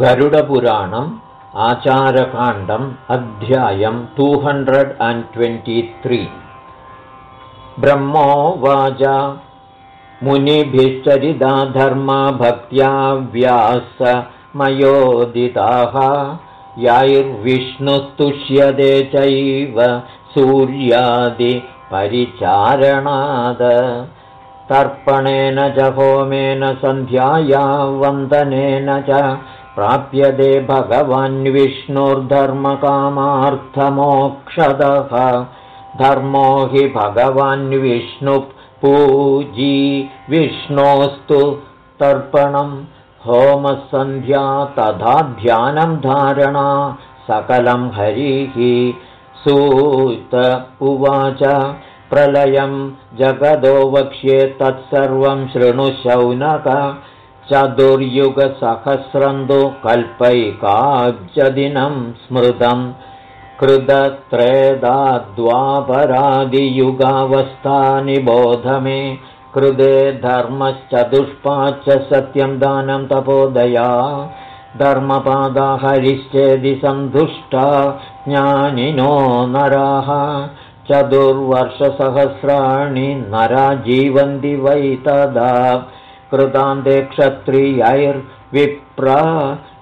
गरुडपुराणम् आचारकाण्डम् अध्यायम् two hundred and twenty three ब्रह्मोवाच मुनिभिश्चरिदा धर्मा भक्त्या व्यासमयोदिताः यायुर्विष्णुस्तुष्यते चैव सूर्यादिपरिचारणाद तर्पणेन च होमेन सन्ध्याया वन्दनेन च प्राप्यते भगवान् विष्णुर्धर्मकामार्थमोक्षदः धर्मो हि भगवान् विष्णुः पूजी विष्णोस्तु तर्पणं। होमसन्ध्या तथा ध्यानं धारणा सकलं हरिः। सूत उवाच प्रलयं जगदो वक्ष्ये तत्सर्वं शृणुशौनक चतुर्युगसहस्रन्दु कल्पैकाब्जदिनं स्मृतं कृदत्रेदाद्वापरादियुगावस्थानिबोध मे कृदे धर्मश्चतुष्पाच्च सत्यं दानं तपोदया धर्मपादा हरिश्चेदि सन्तुष्टा ज्ञानिनो नराः चतुर्वर्षसहस्राणि नरा जीवन्ति वै तदा कृतान्ते क्षत्रियैर्विप्रा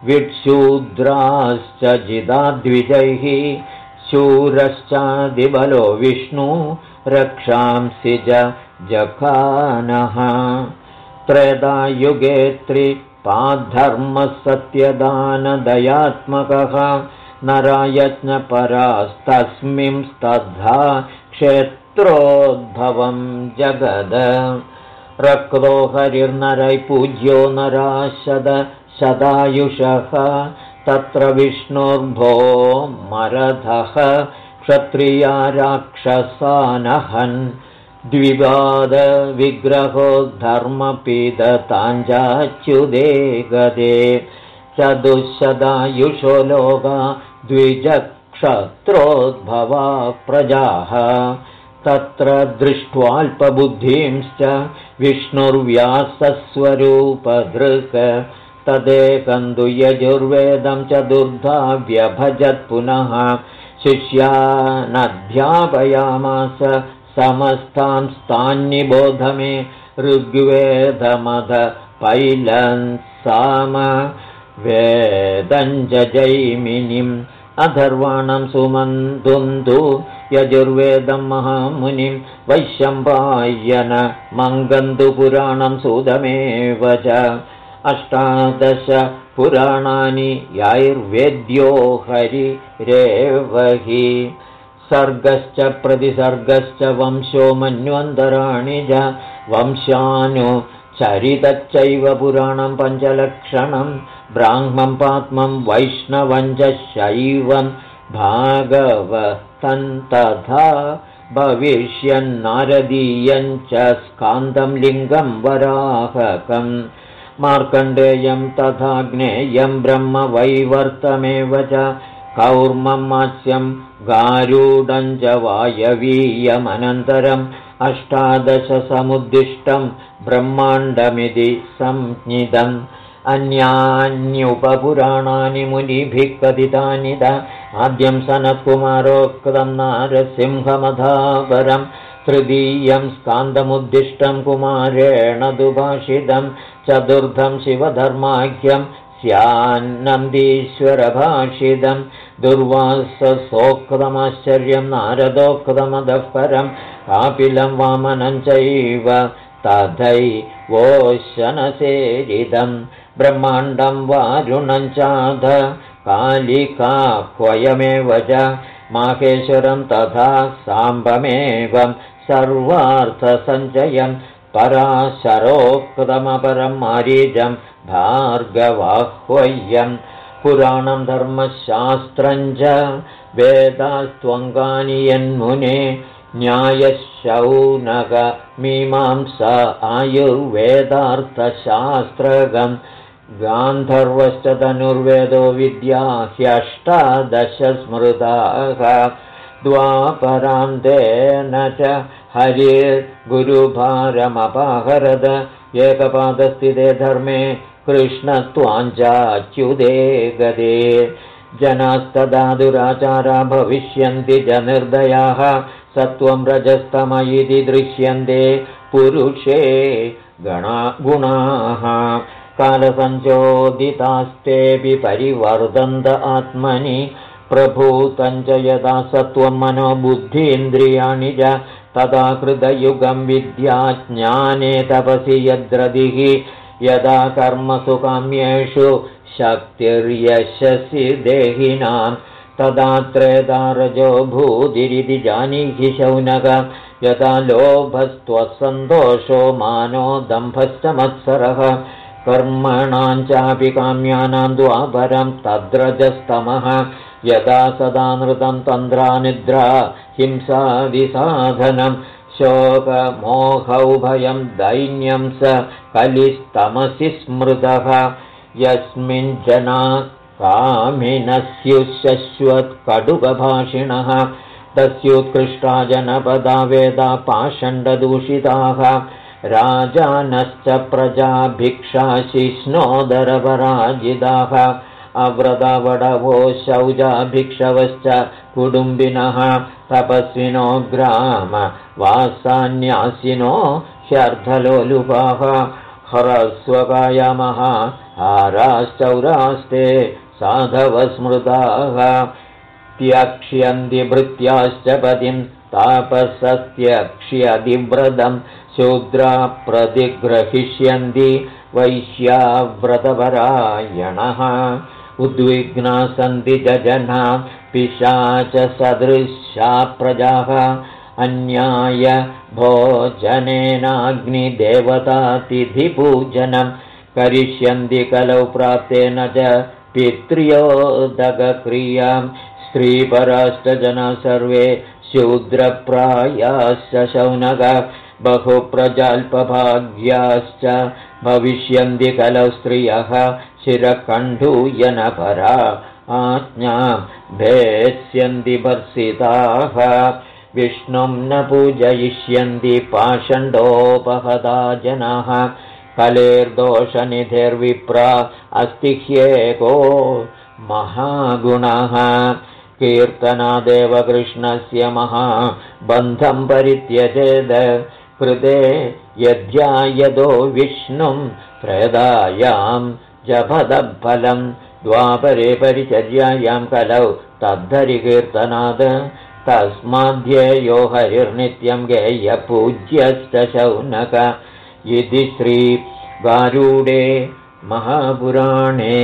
विट्शूद्राश्च जिदाद्विजैः शूरश्चादिबलो विष्णु रक्षांसि जखानः त्रयदायुगे त्रिपाद्धर्मः सत्यदानदयात्मकः नरायज्ञपरास्तस्मिंस्तद्धा क्षेत्रोद्भवं जगद रक्तो हरिर्नरै पूज्यो नराशद शदायुषः तत्र विष्णुर्भो मरधः क्षत्रिया राक्षसानहन् द्विवादविग्रहो धर्मपीदताञ्जाच्युदे गदे चतुःशदायुषो लोका द्विजक्षत्रोद्भवा प्रजाः तत्र दृष्ट्वाल्पबुद्धिंश्च विष्णुर्व्यासस्वरूपधृक्। तदेकन्दु यजुर्वेदं च दुर्धा व्यभजत् पुनः। शिष्यानध्यापयामास समस्तां स्तान्निबोध मे ऋग्वेदमध पैलन् साम वेदञ्जैमिनिम् अधर्वाणं सुमन्तुन्तु यजुर्वेदं महामुनिं वैशम्पायन मङ्गन्दुपुराणं सुदमेव च अष्टादश पुराणानि यायुर्वेद्यो हरिरेवहि। सर्गश्च प्रतिसर्गश्च वंशो मन्वन्तराणि च वंशानुचरितच्चैव पुराणं पञ्चलक्षणं ब्राह्मं पात्मं वैष्णवं च शैवं भागवतन्तथा भविष्यन्नारदीयं च स्कान्दं लिङ्गं वराहकम् मार्कण्डेयं तथा ज्ञेयं ब्रह्मवैवर्तमेव च। कौर्मं मास्यं गारूडं च वायवीयमनन्तरम् अष्टादशसमुद्दिष्टं ब्रह्माण्डमिति संज्ञितम् अन्यान्युपपुराणानि मुनिभिः कथितानि द। आद्यं सनत्कुमारोक्तं नारसिंहमधापरं तृतीयं स्कान्दमुद्दिष्टं कुमारेण दुभाषितं। चतुर्थं शिवधर्माख्यं स्यान्नन्दीश्वरभाषितं। दुर्वाससोक्तमाश्चर्यं नारदोक्तमदः परं कापिलं वामनं चैव तथैवोशनसेरिदं ब्रह्माण्डं वारुणं चाध कालिकाह्वयमेव च माहेश्वरं तथा साम्बमेवं सर्वार्थसञ्चयं पराशरोक्तमपरं मारीजं भार्गवाह्वय्यं पुराणं धर्मशास्त्रं च वेदास्त्वङ्गानि यन्मुने न्यायशौनगमीमांसा आयुर्वेदार्थशास्त्रगं गान्धर्वश्च धनुर्वेदो विद्या ह्यष्टादशस्मृताः द्वापरान्तेन च हरिर्गुरुभारमपाहरद एकपादस्थिते धर्मे कृष्णत्वाञ्चाच्युदे गदे। जनास्तदादुराचारा भविष्यन्ति च निर्दयाः सत्त्वं रजस्तम इति दृश्यन्ते पुरुषे गणा गुणाः कालसञ्चोदितास्तेऽपि परिवर्धन्त आत्मनि प्रभूतञ्च यदा सत्त्वं मनोबुद्धीन्द्रियाणि च तदा कृतयुगं विद्याज्ञाने तपसि यद्रदिः यदा कर्मसु काम्येषु शक्तिर्यशसि देहिनां तदा त्रेदारजो भूदिरिति जानीहि शौनक। यदा लोभस्त्वसन्तोषो मानो दम्भश्च मत्सरः कर्मणाञ्चापि काम्यानां द्वापरं तद्रजस्तमः। यदा सदा नृतं तन्द्रानिद्रा हिंसादिसाधनं शोकमोहौ भयं दैन्यं स कलिस्तमसि स्मृतः। यस्मिन् जना कामिनस्युशश्वत्कटुकभाषिणः तस्योत्कृष्टा जनपदा वेदा पाषण्डदूषिताः राजानश्च प्रजाभिक्षाशिष्णोदरपराजिताः अव्रतवडवो शौजाभिक्षवश्च कुटुम्बिनः तपस्विनो ग्राम वासान्यासिनो ह्यर्धलोलुपाः ह्रस्वकायमः हाराश्चौरास्ते साधवस्मृताः त्यक्ष्यन्ति भृत्याश्च पतिं तापसस्त्यक्ष्यदिव्रतं शूद्रा प्रतिग्रहिष्यन्ति वैश्याव्रतपरायणः उद्विग्ना सन्ति च जना पिशाच सदृशा प्रजाः। अन्याय भोजनेनाग्निदेवतातिथिपूजनं करिष्यन्ति कलौ प्राप्तेन च पित्र्योदकक्रियां स्त्रीपराश्च जना सर्वे शूद्रप्रायाश्च शौनक बहुप्रजल्पभाग्याश्च भविष्यन्ति कलौ स्त्रियः शिरकण्ठूयनपरा आज्ञां भेत्स्यन्ति भर्सिताः। विष्णुं न पूजयिष्यन्ति पाषण्डोपहदा जनाः। कलेर्दोषनिधिर्विप्रा अस्ति ह्येको महागुणः। कीर्तनादेव कृष्णस्य महाबन्धं परित्यजेद कृते यद्यायदो विष्णुं प्रदायां जपदफलं द्वापरे परिचर्यायां कलौ तद्धरिकीर्तनाद्। तस्माध्येयो हरिर्नित्यं गेयपूज्यश्च शौनक इति श्रीगारूडे महापुराणे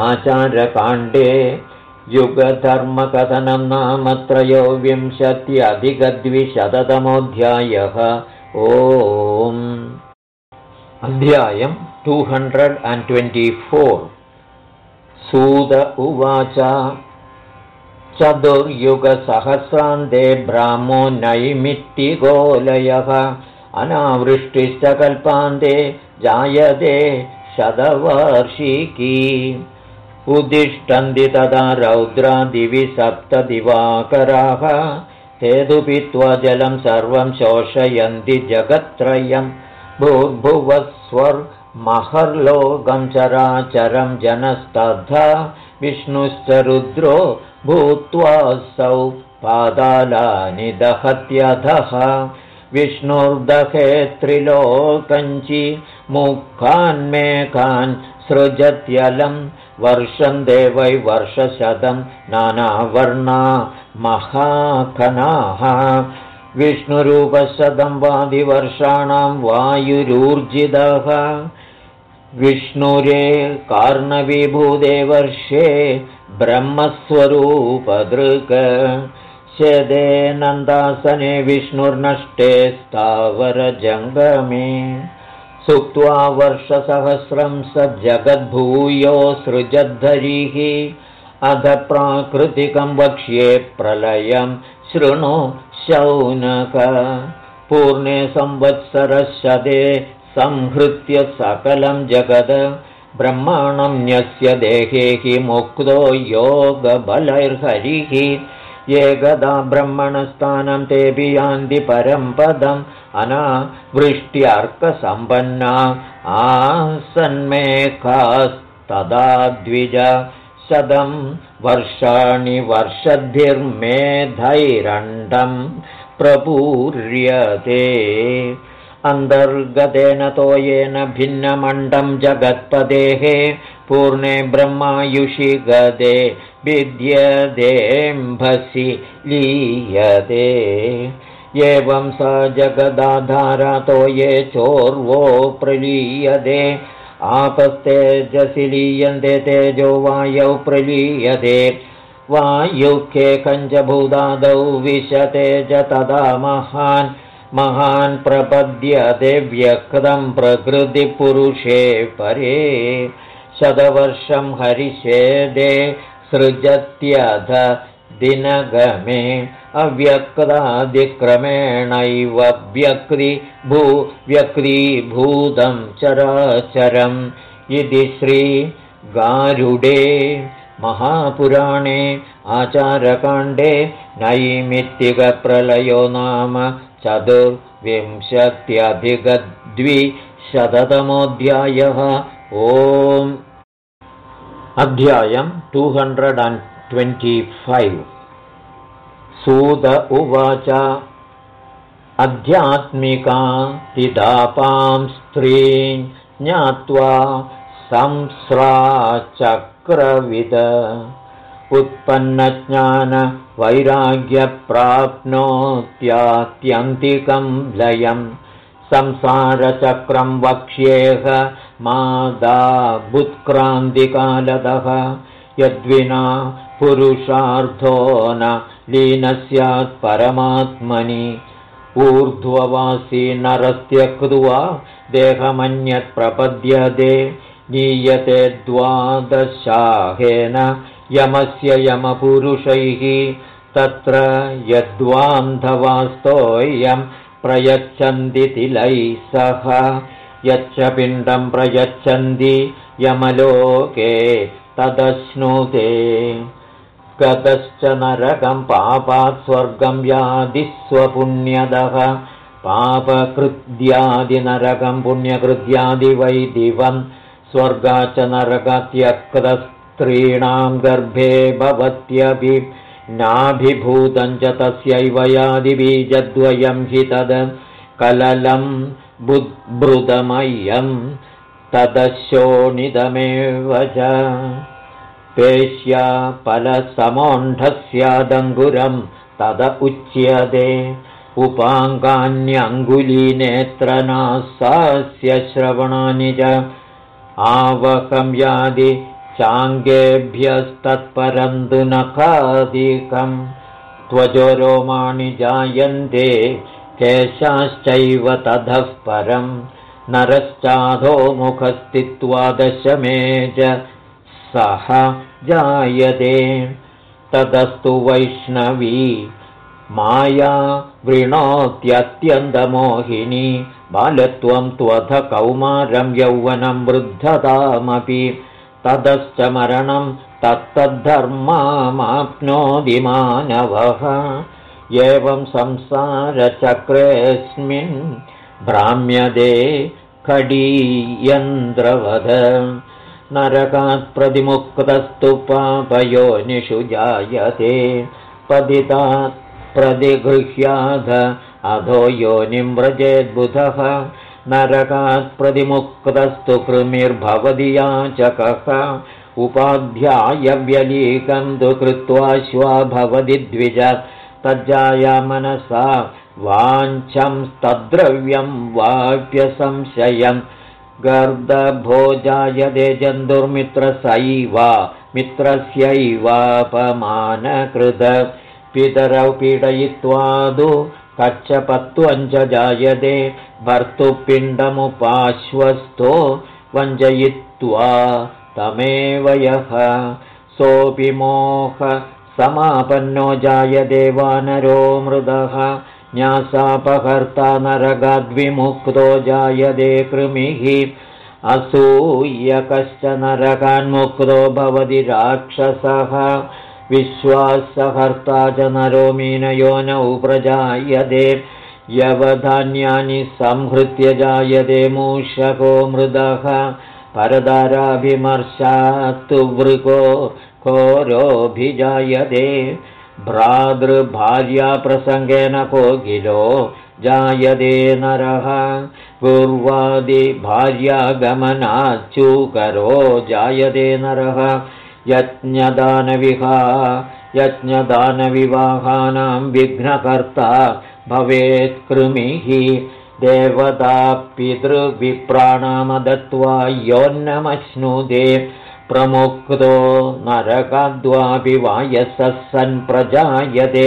आचारकाण्डे युगधर्मकथनं नाम त्रयोविंशत्यधिकद्विशततमोऽध्यायः ओम्। अध्यायम् two hundred and twenty four सूद उवाच। चतुर्युगसहस्रान्ते ब्राह्मो नैमित्तिगोलयः। अनावृष्टिश्च कल्पान्ते जायते शतवर्षिकी। उदिष्टन्ति तदा रौद्रादिवि सप्तदिवाकराः हेतुपित्वा जलं सर्वं शोषयन्ति जगत्त्रयं। भूर्भुवस्वर्महर्लोकं चराचरं जनस्तथा विष्णुश्च रुद्रो भूत्वासौ पादालानि दहत्यधः। विष्णुर्दहे त्रिलोकञ्चि मुखान्मेकान् सृजत्यलं। वर्षं देवै वर्षशतं नानावर्णा महाखनाः विष्णुरूपशतं वादिवर्षाणां वायुरूर्जितः। विष्णुरे कार्णविभूदे वर्षे ब्रह्मस्वरूपदृक्। शदे नन्दासने विष्णुर्नष्टे स्थावरजङ्गमे। सुप्त्वा वर्षसहस्रं स जगद्भूयो सृजद्धरिः अध प्राकृतिकं वक्ष्ये प्रलयं शृणु शौनक। पूर्णे संवत्सरशदे संहृत्य सकलं जगद। ब्रह्माणं न्यस्य देहे हि मुक्तो योगबलैर्हरिः। एकदा ब्रह्मणस्थानं तेऽपि यान्ति परं पदम् अनावृष्ट्यर्कसम्पन्ना आसन्मेकास्तदा द्विज शतं वर्षाणि वर्षद्भिर्मेधैरण्डं प्रपूर्यते। अन्तर्गतेन तोयेन भिन्नमण्डं जगत्पदेः पूर्णे ब्रह्मायुषि गदे विद्यदेम्भसि लीयते। एवं स जगदाधारतो चोर्वो प्रलीयते आपस्तेजसि लीयन्ते तेजो वायौ प्रलीयते। वायुखे कञ्चभूदादौ विशते च तदा महान्। महान् प्रपद्यते व्यक्तं प्रकृतिपुरुषे परे। शतवर्षं हरिषेदे सृजत्यथ दिनगमे अव्यक्तादिक्रमेणैव व्यक्तिभू व्यक्रीभूतं चराचरम्। इति श्रीगारुडे महापुराणे आचारकाण्डे नैमित्तिकप्रलयो नाम चतुर्विंशत्यधिकद्विशततमोऽध्यायः। ओम्। अध्यायम् two hundred and twenty five सूत उवाच अध्यात्मिका तिदापां स्त्रीं ज्ञात्वा संस्राचक्रविद उत्पन्नज्ञानवैराग्यप्राप्नोत्यात्यन्तिकं लयं संसारचक्रं वक्ष्येह मादाबुत्क्रान्तिकालतः यद्विना पुरुषार्थो न लीनस्यात् परमात्मनि। ऊर्ध्ववासी नरस्त्यक्त्वा देहमन्यत् प्रपद्यते। नीयते द्वादशाहेन यमस्य यमपुरुषैः। तत्र यद्वान्धवास्तोऽयं प्रयच्छन्ति तिलैः सह यच्च पिण्डं प्रयच्छन्ति यमलोके तदश्नुते गतश्च नरकं पापात् स्वर्गं यादिस्वपुण्यदः। पापकृद्यादिनरकं पुण्यकृद्यादिवैदिवं स्वर्गा च नरकत्यक्तस्त्रीणां गर्भे भवत्यभि तस्यैव यादिबीजद्वयं हि तद्। कललं बुद्बृदमय्यं तदशोणिदमेव च पेश्या फलसमोण्ढस्यादङ्गुरं तद उच्यते। उपाङ्गान्यङ्गुलीनेत्रनासास्य श्रवणानि च आवकं यादि चाङ्गेभ्यस्तत्परन्तु नखादिकं त्वजो रोमाणि जायन्ते केशाश्चैव ततः परं। नरश्चाधो मुखस्थित्वा दशमे च सः जायते। ततस्तु वैष्णवी माया वृणोत्यत्यन्तमोहिनी बालत्वं त्वथ कौमारं यौवनं वृद्धतामपि। ततश्च मरणं तत्तद्धर्माप्नोति मानवः। एवं संसारचक्रेऽस्मिन् भ्राम्यदे खडीयन्द्रवध नरकात् प्रतिमुक्तस्तु पापयोनिषु जायते। पतितात् प्रतिगृह्याध अधो योनिं व्रजेद्बुधः नरकात् प्रतिमुक्तस्तु कृमिर्भवति याचकः। उपाध्यायव्यलीकं तु कृत्वा श्वा भवति द्विज। तज्जाया मनसा वाञ्छं तद्द्रव्यं वाप्यसंशयम् गर्दभोजायदे जन्तुर्मित्रसैव मित्रस्यैवापमानकृत। पितरौ पीडयित्वादु कच्छपत्वञ्च जायते भर्तुपिण्डमुपाश्वस्तो वञ्जयित्वा तमेव यः। सोऽपि मोहसमापन्नो जायते वानरो मृदः न्यासापहर्ता नरगाद्विमुक्तो जायते कृमिः। असूयकश्च नरकान्मुक्तो भवति राक्षसः। विश्वासहर्ता च नरो मीनयो नौ प्रजायते यवधान्यानि संहृत्य जायते मूषको मृदः। परदाराभिमर्शात्तु वृको कोरोऽभिजायते भ्रातृभार्याप्रसङ्गेन कोकिलो जायते नरः। पूर्वादिभार्यागमनाच्चूकरो जायते नरः। यज्ञदानविहा यज्ञदानविवाहानां विघ्नकर्ता भवेत् कृमिः। देवता योन्नमश्नुदे प्रमुक्तो नरकद्वापि वायसः सन् प्रजायते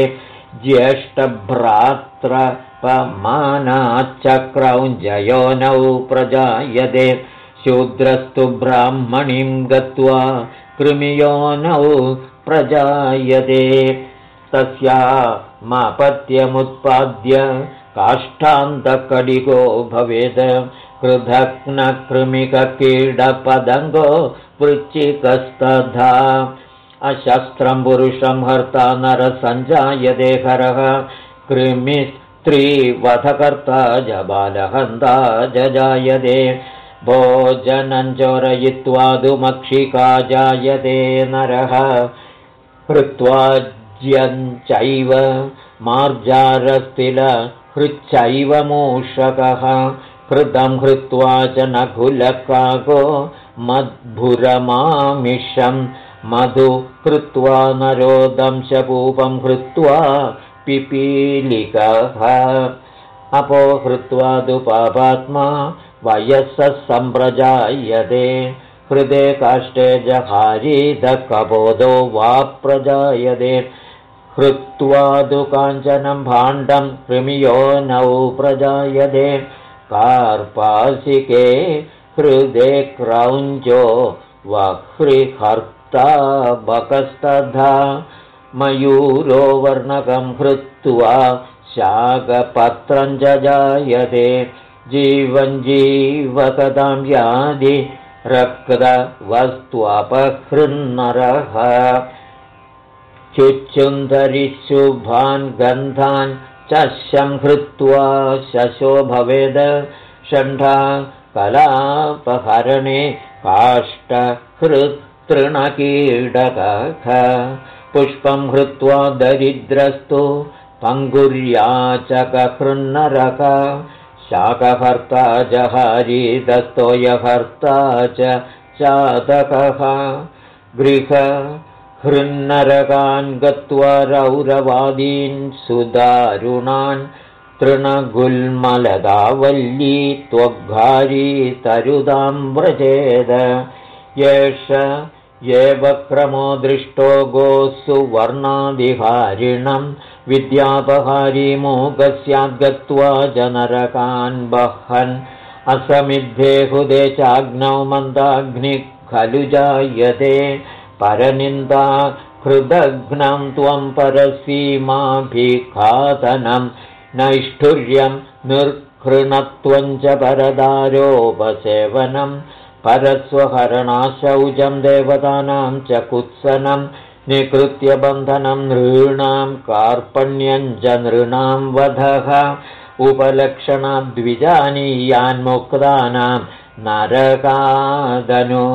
ज्येष्ठभ्रात्रपमानाच्चक्रौञ्जयोनौ प्रजायते शूद्रस्तु ब्राह्मणीं गत्वा कृमियोनौ प्रजायते तस्यामापत्यमुत्पाद्य काष्ठान्तकडिको भवेत् कृधग्नकृमिकीडपदङ्गो वृच्चिकस्तथा। अशस्त्रं पुरुषं हर्ता नरसञ्जायते हरः कृमिस्त्रीवधकर्ता जबालहन्ता जजायते। भोजनञ्चोरयित्वादुमक्षिका जायते नरः। हृत्वाज्यञ्चैव मार्जारस्तिल हृच्चैव मूषकः कृतं हृत्वा च नकुलकाको मद्भुरमामिषं। मधु कृत्वा नरोदंशपूपं हृत्वा पिपीलिकः अपोहृत्वा तु पापात्मा वयसः सम्प्रजायते। हृदे काष्ठे जहारीदकबोधो वा प्रजायते। हृत्वा तु काञ्चनं भाण्डं कृमियो नौ प्रजायते कार्पासिके हृदे क्रौञ्चो वह्रिहर्ता बकस्तथा। मयूरो वर्णकं हृत्वा शाकपत्रं जायते जीवञ्जीवकतां व्याधि रक्तवस्त्वपहृन्नरः चुच्चुन्धरिशुभान् गन्धान् चशं हृत्वा शशो भवेद षण्ढा कलापहरणे काष्ठहृत्तृणकीडकः पुष्पं हृत्वा दरिद्रस्तु पङ्गुर्याचकहृन्नरक शाकहर्ता जहारीदस्तोयहर्ता च चातकः। गृह हृन्नरकान् गत्वा रौरवादीन् सुदारुणान् तृणगुल्मलदावल्ली त्वग्घारी तरुदां व्रजेद। एष एव क्रमो दृष्टो गोस्सु वर्णादिहारिणं विद्यापहारी मोगस्याद्गत्वा जनरकान् बहन् असमिद्धे हुदे चाग्नौ मन्दाग्निः खलु जायते परनिन्दा हृदघ्नं त्वं परसीमाभिखातनं नैष्ठुर्यं निर्हृणत्वं च परदारोपसेवनं परस्वहरणाशौचं देवतानां च कुत्सनं निकृत्य बन्धनं नृणां कार्पण्यं च नृणां वधः उपलक्षणाद्विजानीयान्मुक्तानां नरकादनु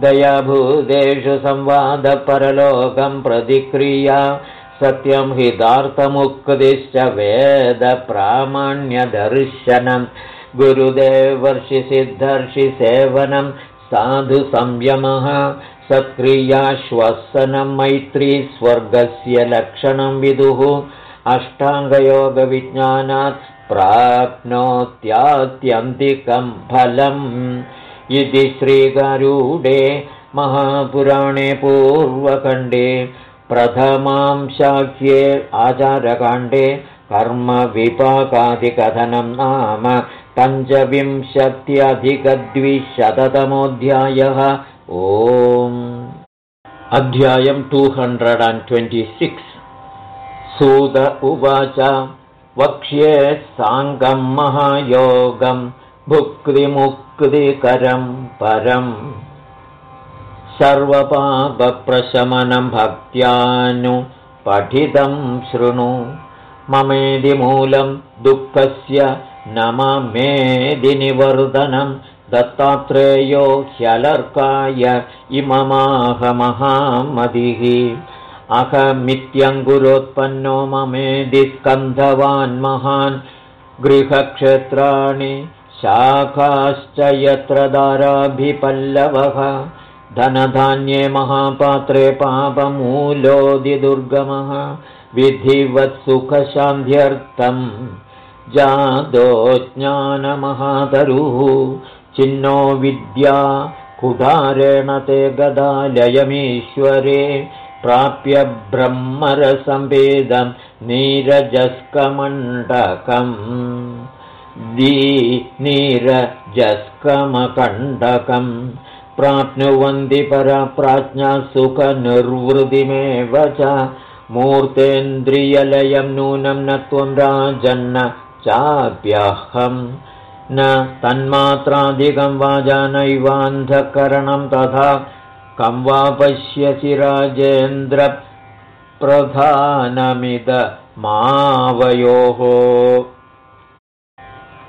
दयाभूतेषु संवादपरलोकं प्रतिक्रिया। सत्यं हितार्थमुक्तिश्च वेदप्रामाण्यदर्शनं गुरुदेवर्षिसिद्धर्षिसेवनं साधुसंयमः सत्क्रियाश्वसनं मैत्री स्वर्गस्य लक्षणं विदुः। अष्टाङ्गयोगविज्ञानात् प्राप्नोत्यात्यन्तिकं फलम् इति श्रीगारूडे महापुराणे पूर्वखण्डे प्रथमां शाक्ये आचारकाण्डे कर्मविपाकादिकथनं नाम पञ्चविंशत्यधिकद्विशततमोऽध्यायः। ओम्। अध्यायं two hundred and twenty six सूद उवाच वक्ष्ये साङ्गं महायोगं भुक्तिमुक्तिकरं परम् सर्वपापप्रशमनं भक्त्यानुपठितं शृणु ममेदि मूलं दुःखस्य न ममेदिनिवर्धनं दत्तात्रेयो ह्यलर्काय इममाहमहामदिः अहमित्यङ्गुरोत्पन्नो ममेदि स्कन्धवान् महान् गृहक्षेत्राणि शाखाश्च यत्र दाराभिपल्लवः धनधान्ये महापात्रे पापमूलोदिदुर्गमः विधिवत्सुखशान्ध्यर्थम् जादो ज्ञानमहातरुः चिन्नो विद्या कुठारेण ते गदालयमीश्वरे प्राप्य ब्रह्मरसंवेदं नीरजस्कमण्डकम् नीरजस्कमकण्डकम् प्राप्नुवन्ति पराप्राज्ञा सुखनिर्वृतिमेव च मूर्तेन्द्रियलयं नूनं न त्वं राजन्न चाप्यहम्। न तन्मात्राधिकं वाजानैवान्धकरणं तथा कं वा पश्यसि राजेन्द्रप्रधानमिदमावयोः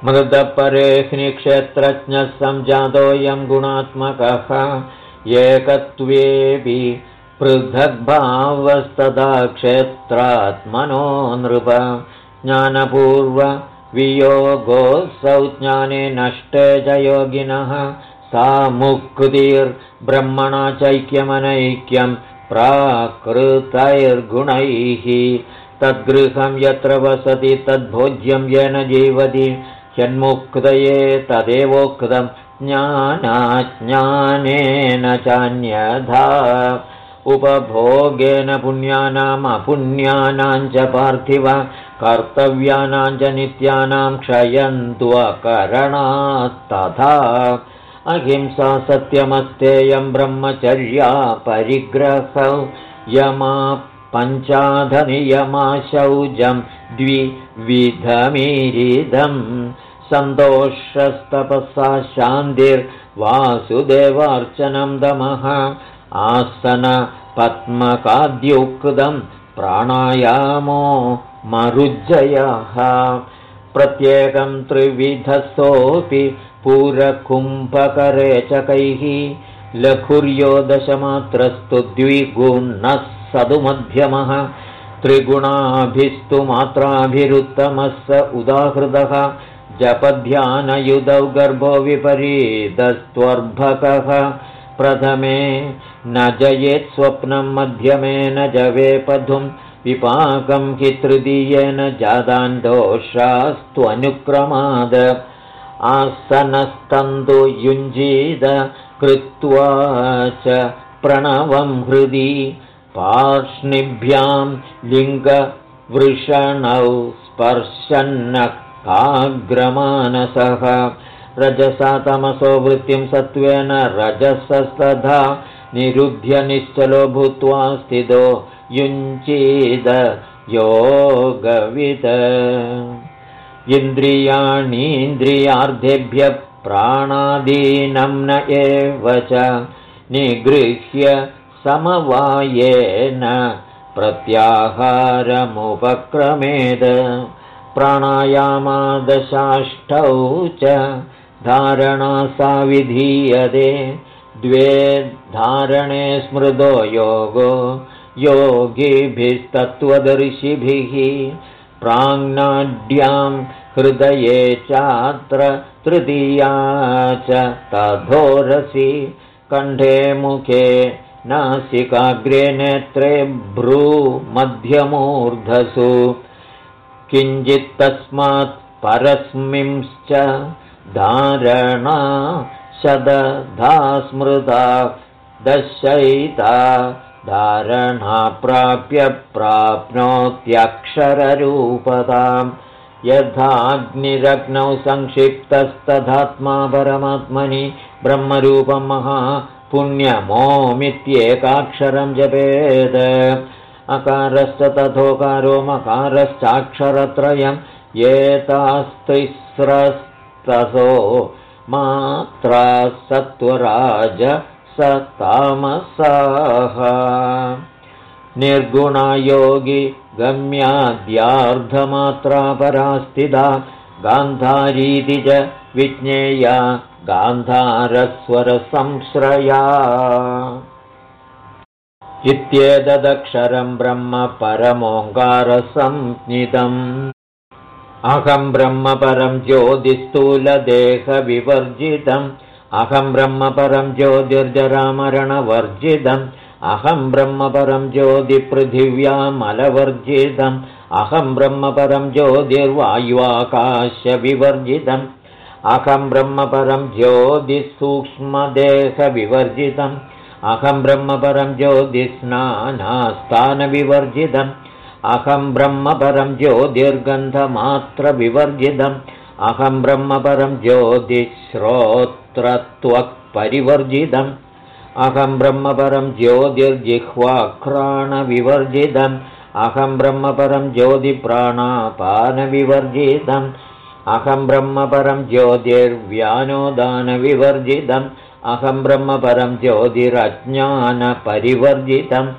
मृदपरेऽग्निक्षेत्रज्ञः सञ्जातोऽयं गुणात्मकः। एकत्वेऽपि पृथग्भावस्तदा क्षेत्रात्मनो नृप। ज्ञानपूर्ववियोगोऽसौ ज्ञाने नष्टे च योगिनः। सा मुक्तिर्ब्रह्मणा चैक्यमनैक्यं प्राकृतैर्गुणैः। तद्गृहं यत्र वसति तद्भोज्यं येन जीवति ह्यन्मुक्तये तदेवोक्तं ज्ञानाज्ञानेन चान्यथा। उपभोगेन पुण्यानामपुण्यानां च पार्थिव कर्तव्यानां च नित्यानां क्षयन्त्वकरणात्तथा अहिंसा सत्यमस्तेयं ब्रह्मचर्या परिग्रहौ यमा पञ्चाधनियमाशौजं द्विविधमीरिदम् सन्तोषस्तपसा शान्तिर्वासुदेवार्चनं दमः। आसनपद्मकाद्युक्तं प्राणायामो मरुज्जयः। प्रत्येकं त्रिविधसोऽपि पूरकुम्भकरे च कैः लघुर्यो दशमात्रस्तु द्विगुणः सदुमध्यमः। त्रिगुणाभिस्तु मात्राभिरुत्तमः स उदाहृतः जपध्यानयुधौ गर्भो विपरीतस्त्वर्भकः प्रथमे न जयेत् स्वप्नं मध्यमे न जवेपधुं विपाकं हि तृतीयेन जातान् दोषास्त्वनुक्रमाद आसनस्तन्तु युञ्जीद कृत्वा च प्रणवं हृदि। पार्ष्णिभ्यां लिङ्गवृषणौ स्पर्शन्न काग्रमानसः रजसा तमसो वृत्तिं सत्त्वेन रजसस्तथा निरुध्य निश्चलो भूत्वा स्थितो युञ्चीद योगविद। इन्द्रियाणीन्द्रियार्धेभ्यः प्राणादीनं न एव च निगृह्य समवायेन प्रत्याहारमुपक्रमेद प्राणायामादशाष्टौ च धारणा सा विधीयते. द्वे धारणे स्मृतो योगो योगिभिस्तत्त्वदर्शिभिः. प्राङ्नाड्यां हृदये चात्र तृतीया च तथोरसि. कण्ठे मुखे नासिकाग्रे नेत्रे भ्रूमध्यमूर्धसु किञ्चित्तस्मात् परस्मिंश्च धारणा शदधा स्मृता दशयिता धारणा प्राप्य प्राप्नोत्यक्षररूपतां। यथाग्निरग्नौ संक्षिप्तस्तथात्मा परमात्मनि ब्रह्मरूपं महा पुण्यमोमित्येकाक्षरं जपेद अकारश्च तथोकारो मकारश्चाक्षरत्रयम् एतास्तिस्रस्तसो मात्रा सत्वराज स तामसाः। निर्गुणायोगि गम्याद्यार्धमात्रापरास्थिता गान्धारीति च विज्ञेया गान्धारस्वरसंश्रया इत्येतदक्षरम् ब्रह्म परमोङ्कारसंज्ञितम्। अहं ब्रह्म परं ज्योतिस्थूलदेहविवर्जितम्। अहं ब्रह्म परं ज्योतिर्जरामरणवर्जितम्। अहं ब्रह्म परं ज्योतिपृथिव्यामलवर्जितम्। अहं ब्रह्म परं ज्योतिर्वायुवाकाशविवर्जितम् अहं ब्रह्म परं ज्योतिसूक्ष्मदेहविवर्जितम् अहं ब्रह्म परं ज्योतिस्नानास्थानविवर्जितम्। अहं ब्रह्म परं ज्योतिर्गन्धमात्रविवर्जितम्। अहं ब्रह्म परं ज्योतिश्रोत्रत्वक्परिवर्जितम् अहं ब्रह्म परं ज्योतिर्जिह्वाघ्राणविवर्जितम् अहं ब्रह्म परं ज्योतिप्राणापानविवर्जितम्। अहं ब्रह्म परं ज्योतिर्व्यानोदानविवर्जितम् अहं ब्रह्म परं ज्योतिरज्ञानपरिवर्जितम्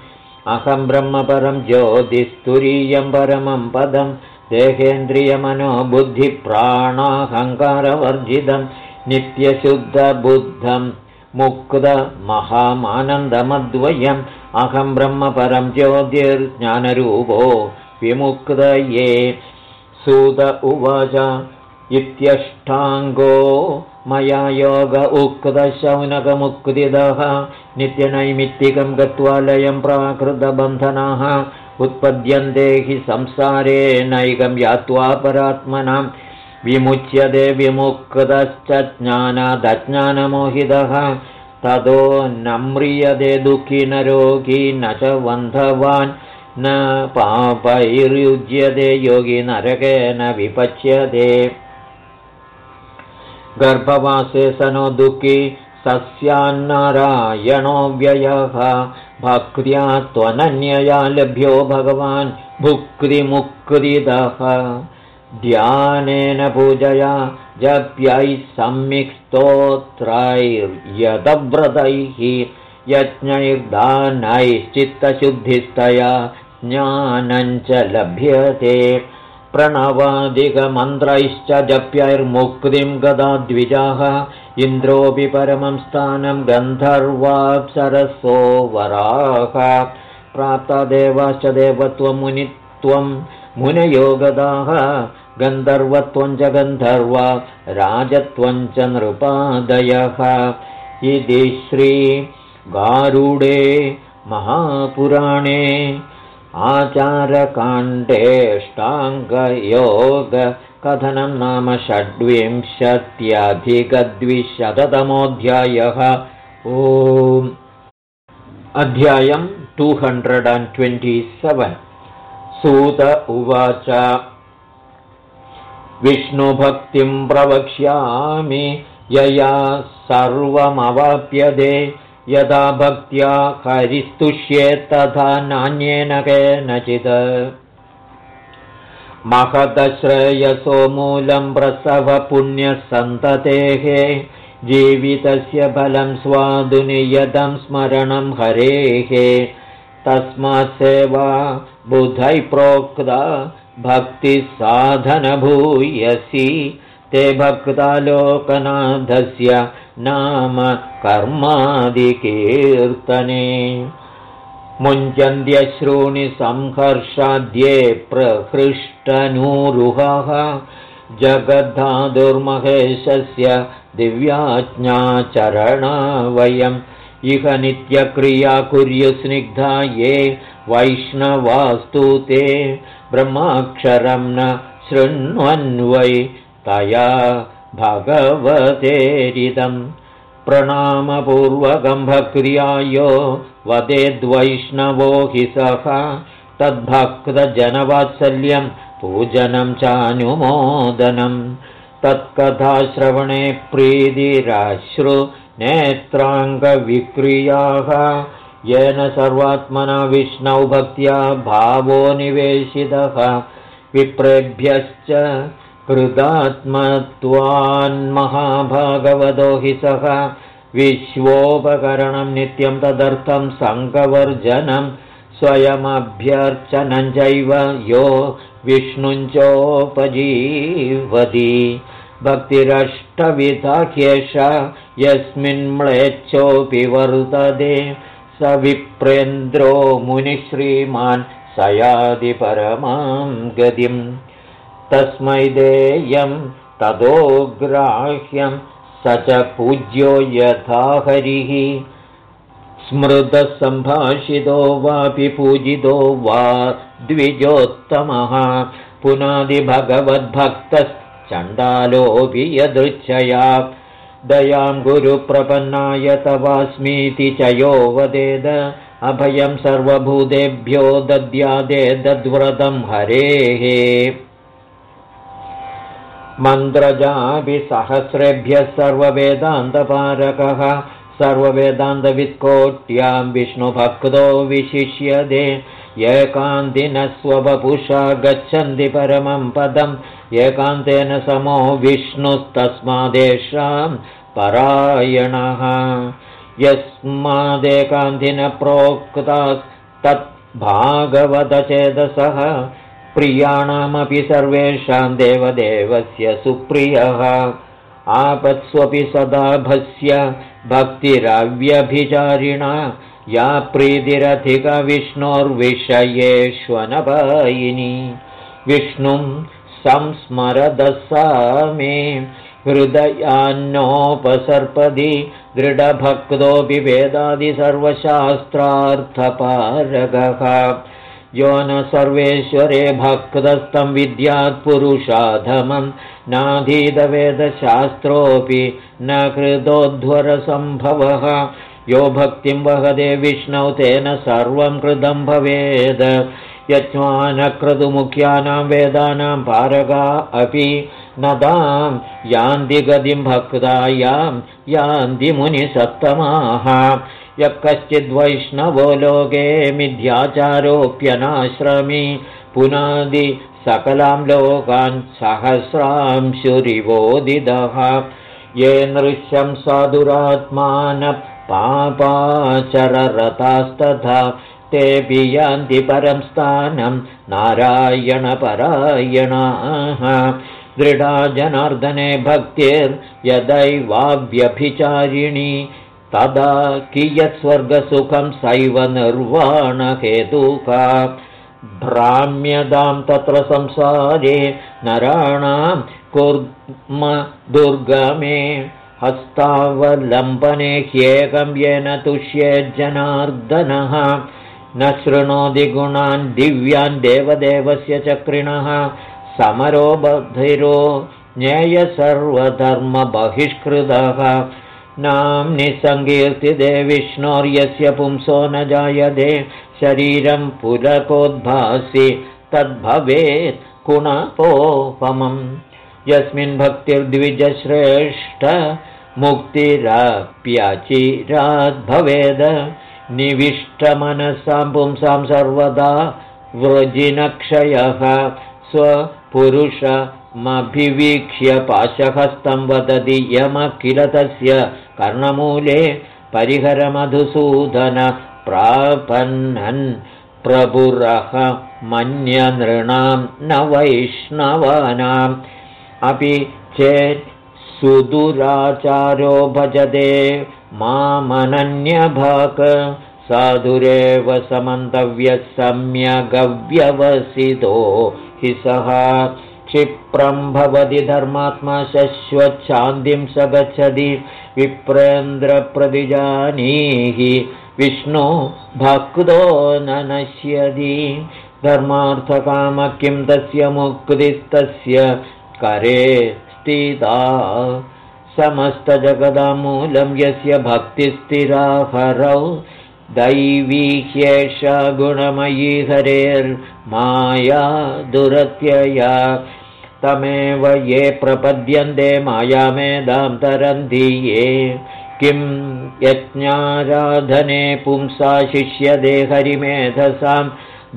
अहं ब्रह्म परं ज्योतिस्तुरीयं परमं पदं देहेन्द्रियमनोबुद्धिप्राणाहङ्कारवर्जितं नित्यशुद्धबुद्धं मुक्तमहामानन्दमद्वयम् अहं ब्रह्म परं ज्योतिर्ज्ञानरूपो विमुक्तये सुत उवाच इत्यष्टाङ्गो मया योग उक्तशौनकमुक्तिदः नित्यनैमित्तिकं गत्वा लयं प्राकृतबन्धनाः उत्पद्यन्ते हि संसारे नैकं यात्वा परात्मनां। विमुच्यते विमुक्तश्च ज्ञानादज्ञानमोहितः ततो न म्रियते दुःखी न रोगी न च बन्धवान् न पापैर्युज्यते योगी नरकेन विपच्यते गर्भवासे स नो दुःखी सस्यान्नारायणो व्ययः। भक्त्या त्वनन्यया लभ्यो भगवान् भुक्तिमुक्तिदः। ध्यानेन पूजया जप्यैः सम्यक्स्तोत्रैर्यदव्रतैः यज्ञैर्दानैश्चित्तशुद्धिस्तया ज्ञानञ्च लभ्यते प्रणवादिकमन्त्रैश्च जप्यैर्मुक्तिं गदाद्विजाः इन्द्रोऽपि परमं स्थानं गन्धर्वाप्सरसो वराः प्राप्तदेवाश्च देवत्वमुनित्वं मुनयो गदाः। गन्धर्वत्वं च गन्धर्वा राजत्वं च नृपादयः। इति श्रीगारुडे महापुराणे आचारकाण्डेष्टाङ्गयोगकथनं नाम षड्विंशत्यधिकद्विशततमोऽध्यायः। ओ अध्यायम् two hundred and twenty seven सूत उवाच। विष्णुभक्तिं प्रवक्ष्यामि यया सर्वमवाप्यते यदा भक्त्या हरिस्तुष्येत् तथा नान्येन केनचित्। महतश्रेयसो मूलं प्रसवपुण्यसन्ततेः जीवितस्य फलं स्वादुनियतं स्मरणं हरेः। तस्मात् सेवा बुधै प्रोक्ता भक्तिसाधनभूयसि ते भक्तालोकनाथस्य नाम कर्मादिकीर्तने। मुञ्चन्त्यश्रूणि संहर्षाद्ये प्रहृष्टनूरुहः जगद्धादुर्महेशस्य दिव्याज्ञाचरणा वयम्। इह नित्यक्रिया कुर्युस्निग्धा ये वैष्णवास्तु ते। ब्रह्माक्षरं न शृण्वन्वै तया भगवतेरिदम् प्रणामपूर्वकम्भक्रियायो वदेद्वैष्णवो हि सः तद्भक्तजनवात्सल्यं पूजनं चानुमोदनं तत्कथाश्रवणे प्रीतिराश्रु नेत्राङ्गविक्रियाः येन सर्वात्मना विष्णौ भक्त्या भावो निवेशितः विप्रेभ्यश्च कृदात्मत्वान्महाभागवतो हि सः विश्वोपकरणं नित्यं तदर्थं सङ्गवर्जनं स्वयमभ्यर्चनञ्चैव यो विष्णुञ्चोपजीवति। भक्तिरष्टविधा ह्येष यस्मिन्म्लेच्छोऽपि वर्तते। स विप्रेन्द्रो मुनिश्रीमान् स यादि परमां गतिम् तस्मै देयं तदोग्राह्यं स च पूज्यो यथा हरिः। स्मृतसम्भाषितो वापि पूजितो वा द्विजोत्तमः। पुनादिभगवद्भक्तश्चण्डालोऽपि यदृच्छया। दयां गुरुप्रपन्नाय तवास्मीति च यो वदेद। अभयं सर्वभूतेभ्यो दद्यादे दद्व्रतं हरेः मन्त्रजाभिसहस्रेभ्यः सर्ववेदान्तपारकः सर्ववेदान्तवित्कोट्यां विष्णुभक्तो विशिष्यते। एकान्तिनस्वपुषा गच्छन्ति परमं पदम् एकान्तेन समो विष्णुस्तस्मादेषां परायणः। यस्मादेकान्तिनप्रोक्तास्तद्भागवतचेतसः प्रियाणामपि सर्वेषां देवदेवस्य सुप्रियः। आपत्स्वपि सदा भस्य भक्तिरव्यभिचारिणा। या प्रीतिरधिकविष्णोर्विषयेष्वनपायिनी विष्णुं संस्मरदसा मे हृदयान्नोपसर्पदि दृढभक्तोऽपि वेदादिसर्वशास्त्रार्थपारगः यो न सर्वेश्वरे भक्तस्थं विद्यात्पुरुषाधमं नाधीतवेदशास्त्रोऽपि न कृतोध्वरसम्भवः यो भक्तिं वहदे विष्णौ तेन सर्वं कृतं भवेद्। यज्ञानक्रतुमुख्यानां वेदानां पारगा अपि नदां। यान्ति गतिं भक्तायां यान्ति मुनिसत्तमाः यः कश्चिद्वैष्णवो लोके मिथ्याचारोऽप्यनाश्रमी पुनादि सकलां लोकान् सहस्रांशुरिवोदिदः ये नृश्यं पापाचररतास्तथा तेऽपि यान्ति परं स्थानं नारायणपरायणाः। दृढा जनार्दने भक्तिर्यदैवाव्यभिचारिणी तदा कियत् स्वर्गसुखं सैव निर्वाणहेतुका। भ्राम्यदां तत्र संसारे नराणां कुर्म दुर्गमे। हस्तावलम्बने ह्येकं येन तुष्येज्जनार्दनः न शृणोति गुणान् दिव्यान् देवदेवस्य चक्रिणः। समरो बधिरो ज्ञेय सर्वधर्मबहिष्कृतः नाम्नि सङ्कीर्तिते विष्णोर्यस्य पुंसो न जायते। शरीरं पुरकोद्भासि तद्भवेत् कुणपोपमम् यस्मिन् भक्तिर्द्विजश्रेष्ठ मुक्तिरप्यचिराद्भवेद निविष्टमनसां पुंसां सर्वदा वृजिनक्षयः स्वपुरुष मभिवीक्ष्य पाशहस्तं वदति यम किल तस्य कर्णमूले परिहरमधुसूदन प्रापन्नन् प्रभुरः मन्यनृणां न वैष्णवानाम्। अपि चेत् सुदुराचारो भजते मामनन्यभाक साधुरेव समन्तव्यः सम्यगव्यवसितो हि सः क्षिप्रं भवति धर्मात्मा शश्वच्छान्तिं स गच्छति विप्रेन्द्रप्रतिजानीहि। विष्णु भक्तो न नश्यति। धर्मार्थकाम किं तस्य मुक्तिस्तस्य करे स्थिता समस्तजगदामूलं यस्य भक्तिस्थिराहरौ। दैवी ह्येषा गुणमयी हरेर्माया दुरत्यया तमेव ये प्रपद्यन्ते मायामेदां तरन्ति ये। किं यज्ञाराधने पुंसा शिष्यते हरिमेधसां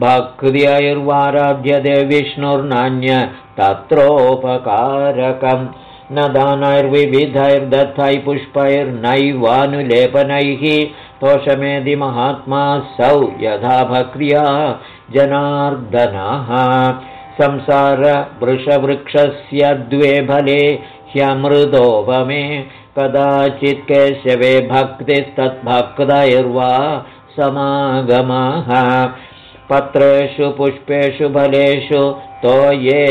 भक्त्यैर्वाराध्यते विष्णुर्नान्य तत्रोपकारकम् न दानैर्विविधैर्दत्तै पुष्पैर्नैवानुलेपनैः तोषमेधि महात्मा सौ यथा भक्रिया जनार्दनः संसारवृषवृक्षस्य द्वे फले ह्यमृदोपमे कदाचित् केशवे भक्तिस्तद्भक्तैर्वा समागमः। पत्रेषु पुष्पेषु फलेषु तो ये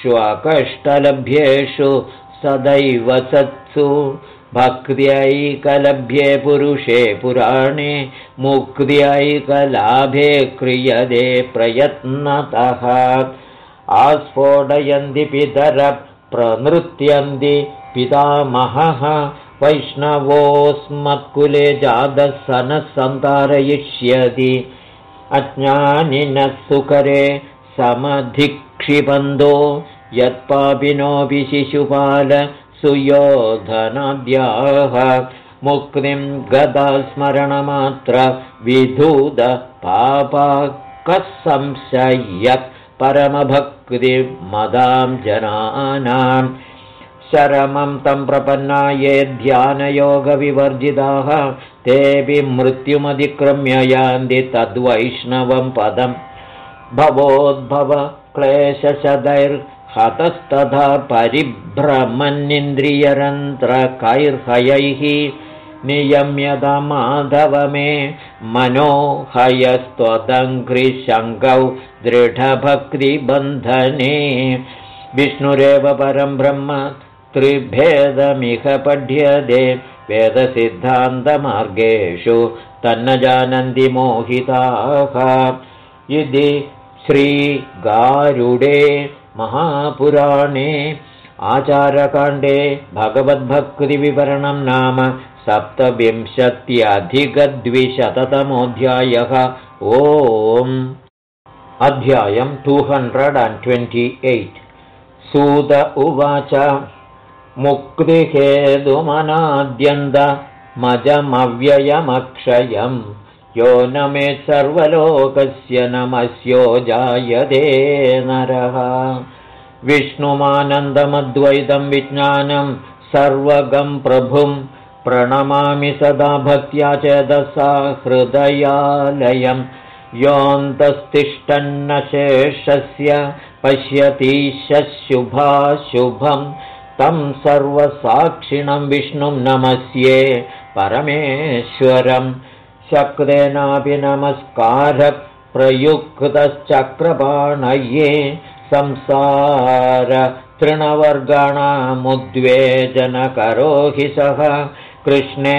श्वकष्टलभ्येषु सदैव सत्सु। भक्त्यैकलभ्ये पुरुषे पुराणे मुक्त्यैकलाभे क्रियते प्रयत्नतः आस्फोटयन्ति पितरप्रनृत्यन्ति पितामहः। वैष्णवोऽस्मत्कुले जातः सनः सन्तारयिष्यति अज्ञानिनः सुकरे समधिक्षिबन्धो यत्पापिनोऽपि शिशुपाल सुयोधनाद्याः मुक्तिं गदास्मरणमात्र विधूत कः संशयत् परमभक्तिमदां जनानां शरमं तं प्रपन्ना ये ध्यानयोगविवर्जिताः तेऽपि मृत्युमतिक्रम्य यान्ति तद्वैष्णवं पदम् भवोद्भव क्लेशशदैर्हतस्तथा परिभ्रमन्निन्द्रियरन्त्रकैर्हयैः नियम्यतमाधव मे मनोहयस्त्वदङ्घ्रिशङ्कौ दृढभक्तिबन्धने। विष्णुरेव परं ब्रह्म त्रिभेदमिह पठ्यते। वेदसिद्धान्तमार्गेषु तन्न जानन्ति मोहिताः। इति श्रीगारुडे महापुराणे आचारकाण्डे भगवद्भक्तिविवरणं नाम सप्तविंशत्यधिकद्विशततमोऽध्यायः। ओम्। अध्यायम् two hundred and twenty eight सूत उवाच। मुक्तिहेतुमनाद्यन्तमजमव्ययमक्षयम् यो न मे सर्वलोकस्य नमस्यो जायते नरः। विष्णुमानन्दमद्वैतं विज्ञानं सर्वगं प्रभुं प्रणमामि सदा भक्त्या चेदसा हृदयालयं। योऽन्तस्तिष्ठन्न शेषस्य तं सर्वसाक्षिणं विष्णुं नमस्ये परमेश्वरं। शक्रेणापि नमस्कारप्रयुक्तश्चक्रपाणये संसार तृणवर्गाणामुद्वेजनकरो हि सः कृष्णे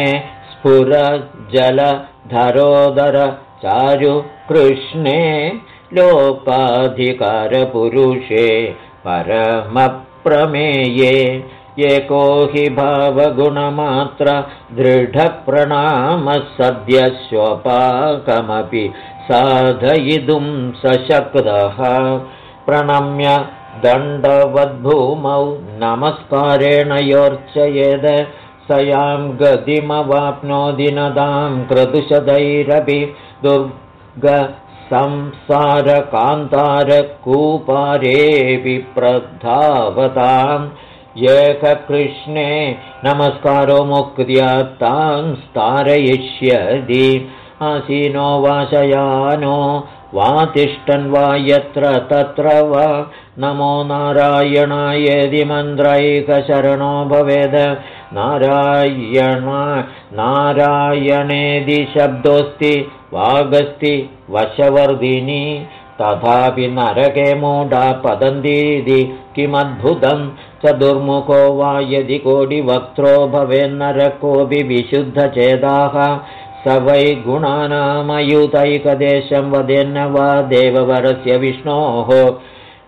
स्फुरजलधरोदर चारु कृष्णे लोपाधिकारपुरुषे परमप्रमेये एको हि भावगुणमात्र दृढप्रणामः सद्यस्वपाकमपि साधयितुं सशक्तः। प्रणम्य दण्डवद्भूमौ नमस्कारेण योर्चयेद स यां गतिमवाप्नोति नदां क्रतुशदैरपि दुर्गसंसारकान्तारकूपारेऽपि प्रधावताम् एककृष्णे नमस्कारो मुक्त्या तां स्तारयिष्यति। आसीनो वाशयानो वा तिष्ठन् वा यत्र तत्र वा। नमो नारायणायदि मन्त्रैकशरणो भवेद नारायण नारायणेदि शब्दोऽस्ति वागस्ति वशवर्धिनी। तथापि नरके मूढा पतन्तीति किमद्भुतं। चतुर्मुखो वा यदि कोटिवक्त्रो भवेन्नरकोऽपि विशुद्धचेदाः। स वै गुणानामयुतैकदेशं वदेन्न वा देववरस्य विष्णोः।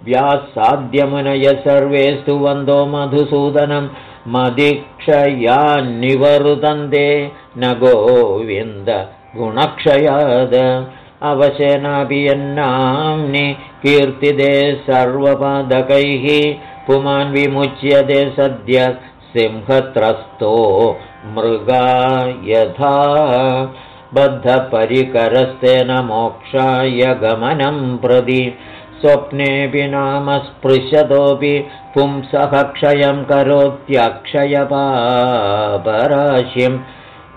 व्यासाद्यमुनय सर्वे स्तुवन्दो मधुसूदनं मदिक्षयान्निवर्तन्ते न गोविन्द गुणक्षयाद। अवशेनापि यन्नाम्नि कीर्तिदे सर्वपादकैः पुमान् विमुच्यते सद्य सिंहत्रस्तो मृगा यथा। बद्धपरिकरस्तेन मोक्षाय गमनं प्रति स्वप्नेऽपि नाम स्पृशतोऽपि पुंसः क्षयं करोत्यक्षयपापराशिं।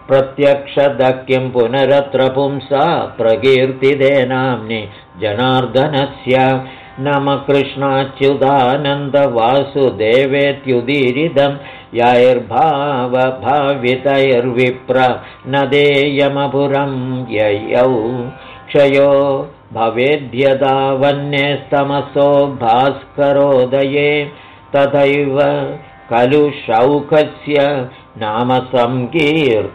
प्रत्यक्षद किं पुनरत्र पुंसा प्रकीर्तिदे नाम्नि जनार्दनस्य। नम कृष्णाच्युदानन्दवासुदेवेत्युदीरिदं यैर्भावभावितैर्विप्र न देयमपुरं ययौ। क्षयो भवेद्यदा वन्यस्तमसो भास्करोदये तथैव खलु शौखस्य नाम सङ्कीर्तनाद्धरेः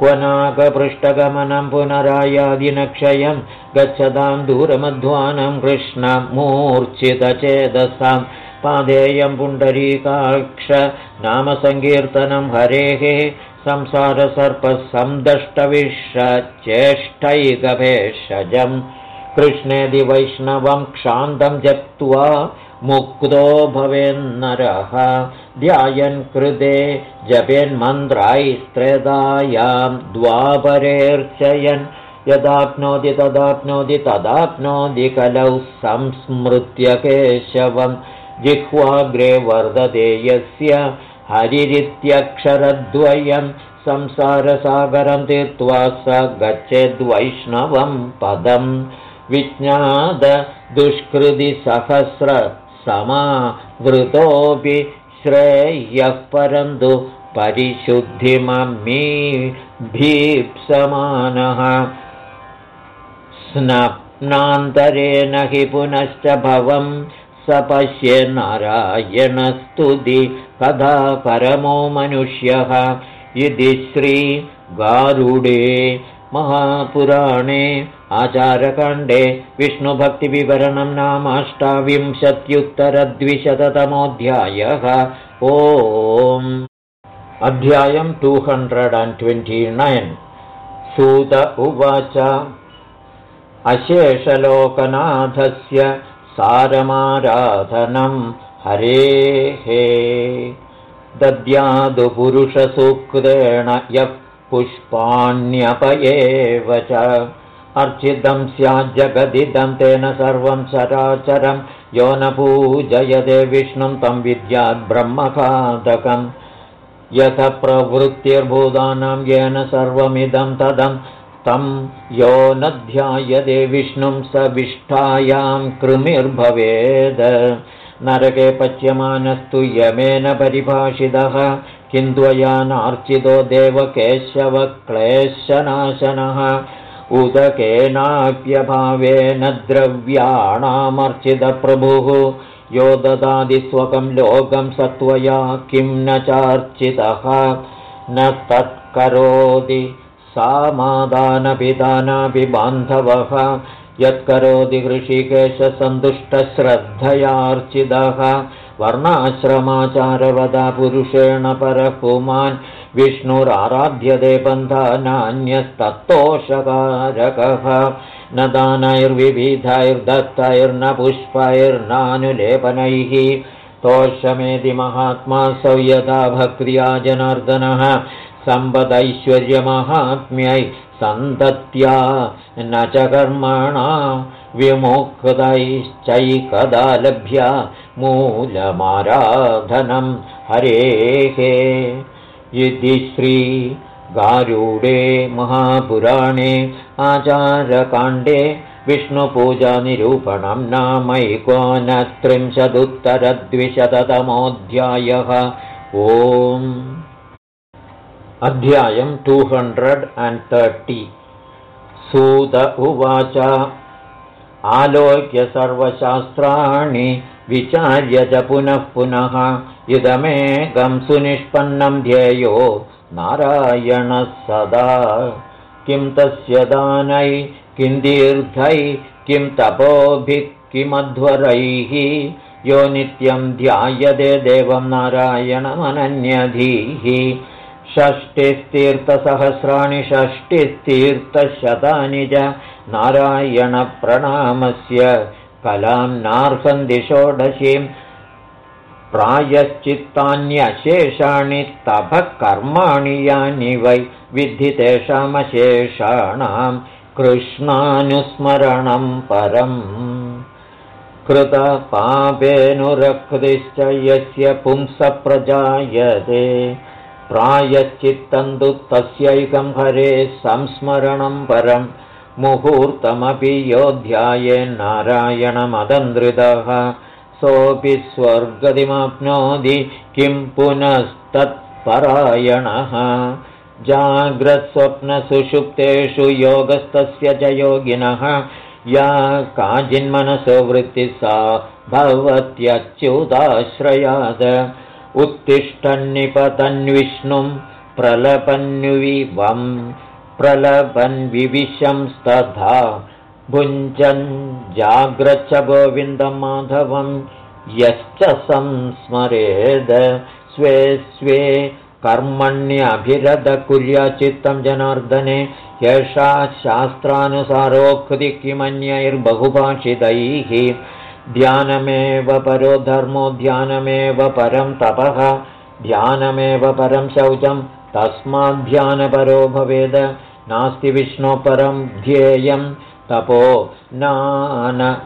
क्वनाकपृष्ठगमनं पुनरायादिनक्षयं गच्छतां दूरमध्वानं कृष्णमूर्च्छितचेदसां पादेयं पुण्डरीकाक्ष नाम सङ्कीर्तनं हरेः संसारसर्पसन्दष्टविश्चेष्टैकभेषजम् कृष्णेदि वैष्णवं क्षान्तं जप्त्वा मुक्तो भवेन्नरः। ध्यायन् कृते जपेन्मन्त्रायस्त्रेदायां द्वापरेऽर्चयन्। यदाप्नोति तदाप्नोति तदाप्नोति कलौ संस्मृत्य केशवं जिह्वाग्रे वर्धते यस्य हरिरित्यक्षरद्वयं संसारसागरं तीर्त्वा स गच्छेद्वैष्णवं पदम् विज्ञाददुष्कृतिसहस्रसमावृतोऽपि श्रेयः परन्तु परिशुद्धिममी भीप्समानः। स्नप्नान्तरेण हि पुनश्च भवं स पश्ये नारायणस्तुति कदा परमो मनुष्यः? इति श्रीगारुडे महापुराणे आचारकाण्डे विष्णुभक्तिविवरणं नामाष्टाविंशत्युत्तरद्विशततमोऽध्यायः ओम्। अध्यायम् two hundred and twenty nine सूत उवाच। अशेषलोकनाथस्य सारमाराधनं हरेः दद्यादुपुरुषसूक्तेण यः पुष्पाण्यपयेव च। अर्चितं स्याज्जगदिदं तेन सर्वं न पूजयते विष्णुं तं विद्याद्ब्रह्मखादकम् यथ प्रवृत्तिर्भूतानां येन सर्वमिदं तदं तं यो न ध्यायते विष्णुं स विष्ठायां कृमिर्भवेद। नरके पच्यमानस्तु यमेन परिभाषितः किन्द्वयानार्चितो देवकेशवक्लेशनाशनः। उदकेनाप्यभावेन द्रव्याणामर्चितप्रभुः। यो ददादिस्वकं लोकं सत्वया किं न चार्चितः। न तत्करोति सा मादानपितानापि बान्धवः यत्करोति हृषिकेशसन्तुष्टश्रद्धयार्चितः वर्णाश्रमाचारवदा पुरुषेण परः पुमान् विष्णुराराध्यते पन्था नान्यस्तत्तोषकारकः न दानैर्विविधैर्दत्तैर्न पुष्पैर्नानुलेपनैः तोषमेति महात्मा सौ यथा भक्त्या जनार्दनः सम्पदैश्वर्यमाहात्म्यै सन्तत्या न च कर्मणा विमुक्तैश्चैकदा लभ्या मूलमाराधनं हरेः। इति श्रीगारूडे महापुराणे आचारकाण्डे विष्णुपूजानिरूपणं नामैकोनत्रिंशदुत्तरद्विशततमोऽध्यायः ओम् अध्यायं टु हण्ड्रेड् अण्ड् तर्टि सूत उवाच आलोक्य सर्वशास्त्राणि विचार्य च पुनः पुनः इदमेकं सुनिष्पन्नं ध्येयो नारायणः सदा। किं तस्य दानै किं दीर्घै किं तपोभिः किमध्वरैः यो नित्यं ध्यायते देवं नारायणमनन्यधीः षष्टिस्तीर्थसहस्राणि षष्टिस्तीर्थशतानि च नारायणप्रणामस्य कलां षोडशीं प्रायश्चित्तान्यशेषाणि तपः कर्माणि यानि वै विद्धि तेषामशेषाणां कृष्णानुस्मरणं परम्। कृतपापेऽनुरक्तिश्च यस्य पुंसप्रजायते प्रायश्चित्तन्तु तस्यैकं हरे संस्मरणं परं मुहूर्तमपि योऽध्यायेन्नारायणमदन्द्रितः सोऽपि स्वर्गतिमाप्नोति किं पुनस्तत्परायणः। जाग्रत्स्वप्नसुषुप्तेषु योगस्तस्य च योगिनः। या काचिन्मनसो वृत्तिः सा भवत्यच्युताश्रयाद उत्तिष्ठन्निपतन्विष्णुं प्रलपन्विवं प्रलपन्विविशंस्तथा भुञ्जन् जाग्रच्छ गोविन्दं माधवं यश्च संस्मरेद स्वे स्वे कर्मण्यभिरधकुर्याचित्तं जनार्दने यशा शास्त्रानुसारोक्ति किमन्यैर्बहुभाषितैः ध्यानमेव परो धर्मो ध्यानमेव परं तपः ध्यानमेव परं शौचं तस्माद्ध्यानपरो भवेद। नास्ति विष्णो परं ध्येयं तपो नानशनात्परं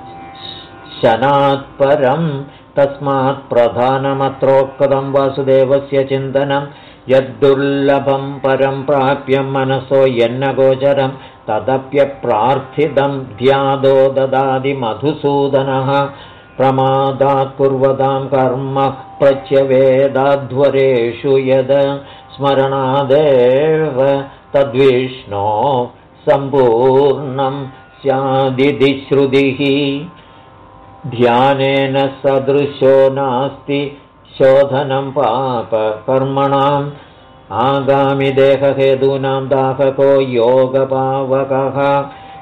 तस्मात् प्रधानमत्रोक्तं वासुदेवस्य चिन्तनं यद्दुर्लभं परं प्राप्यं मनसो यन्न गोचरं तदप्यप्रार्थितं ध्यादो ददादिमधुसूदनः प्रमादात् कुर्वतां कर्म प्रत्यवेदाध्वरेषु यद स्मरणादेव तद्विष्णो सम्पूर्णं स्यादिति श्रुतिः। ध्यानेन सदृशो नास्ति शोधनं पापकर्मणाम् आगामिदेहहेतूनां दाहको योगपावकः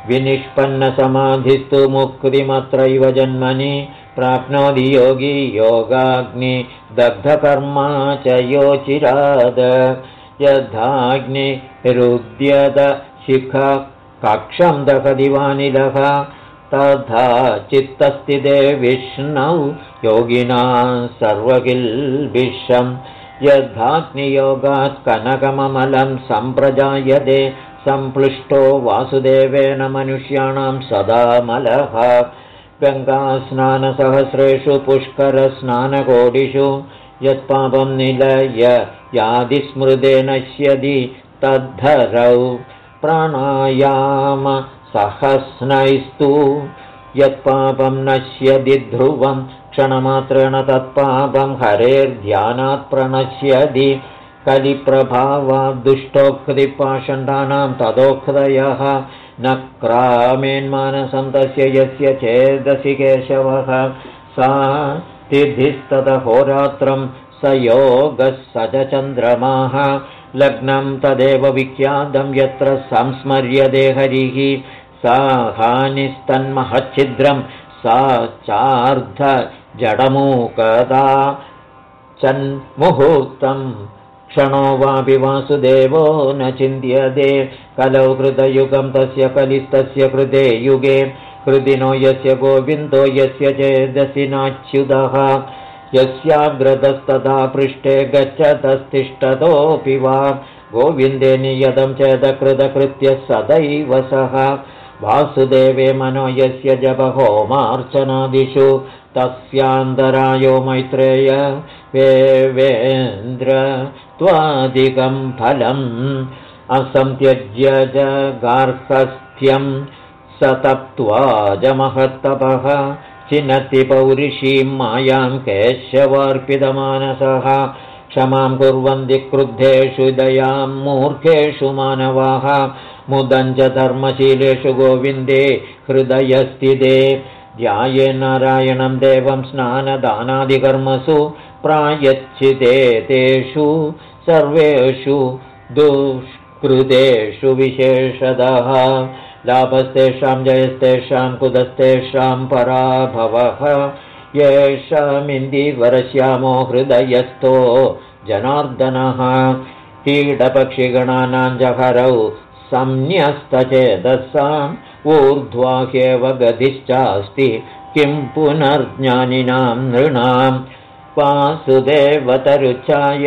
विनिष्पन्नसमाधिस्तु मुक्तिमत्रैव जन्मनि प्राप्नोति योगी योगाग्निदग्धकर्मा च योचिराद। यथाग्निरुद्यत शिख कक्षं दहदिवानिलः तथा चित्तस्थिते विष्णौ योगिना सर्वकिल्बिषं यद्धाग्नियोगात् कनकममलं सम्प्रजायते सम्पृष्टो वासुदेवेन मनुष्याणां सदा मलः गङ्गास्नानसहस्रेषु पुष्करस्नानकोटिषु यत्पापं निलय यादिस्मृते नश्यति तद्धरौ। प्राणायाम सहस्नैस्तु यत्पापं नश्यति ध्रुवं क्षणमात्रेण तत्पापं हरेर्ध्यानात् प्रणश्यति कलिप्रभावाद्दुष्टोक्तिपाषण्डानां तदोक्तयः न क्रामेन्मानसं तस्य यस्य चेदसि केशवः। सा तिथिस्तदहोरात्रं स योगः स च चन्द्रमाः लग्नं तदेव विख्यातं यत्र संस्मर्यते हरिः सा हानिस्तन्महच्छिद्रं सा चार्धजडमूकदा चन्मुहूर्तं क्षणो वापि वासुदेवो न चिन्त्यते कलौ कृतयुगं तस्य कलिस्तस्य कृते युगे कृदिनो यस्य गोविन्दो यस्य चेदसि नाच्युतः यस्याग्रतस्तथा पृष्ठे गच्छतस्तिष्ठतोऽपि वा गोविन्दे नियतं चेदकृतकृत्य सदैव सः वासुदेवे मनो यस्य जपहोमार्चनादिषु तस्यान्तरायो मैत्रेय वेवेन्द्र त्वादिकं फलम् असंत्यज्य च गार्हस्थ्यं स तप्त्वाजमहत्तपः चिनति पौरिषीं मायां केशवार्पितमानसः क्षमां कुर्वन्ति क्रुद्धेषु दयां मूर्खेषु मानवाः मुदञ्च धर्मशीलेषु गोविन्दे हृदयस्थिते ध्याये नारायणं देवं स्नानदानादिकर्मसु प्रायच्छिते तेषु सर्वेषु दुष्कृतेषु विशेषतः। लाभस्तेषां जयस्तेषां कुदस्तेषां पराभवः। येषामिन्दिवरश्यामो हृदयस्थो जनार्दनः। कीडपक्षिगणानां जहरौ संन्यस्तचेदसाम् ऊर्ध्वाह्येव गतिश्चास्ति किं पुनर्ज्ञानिनां नृणां वासुदेवतरुचाय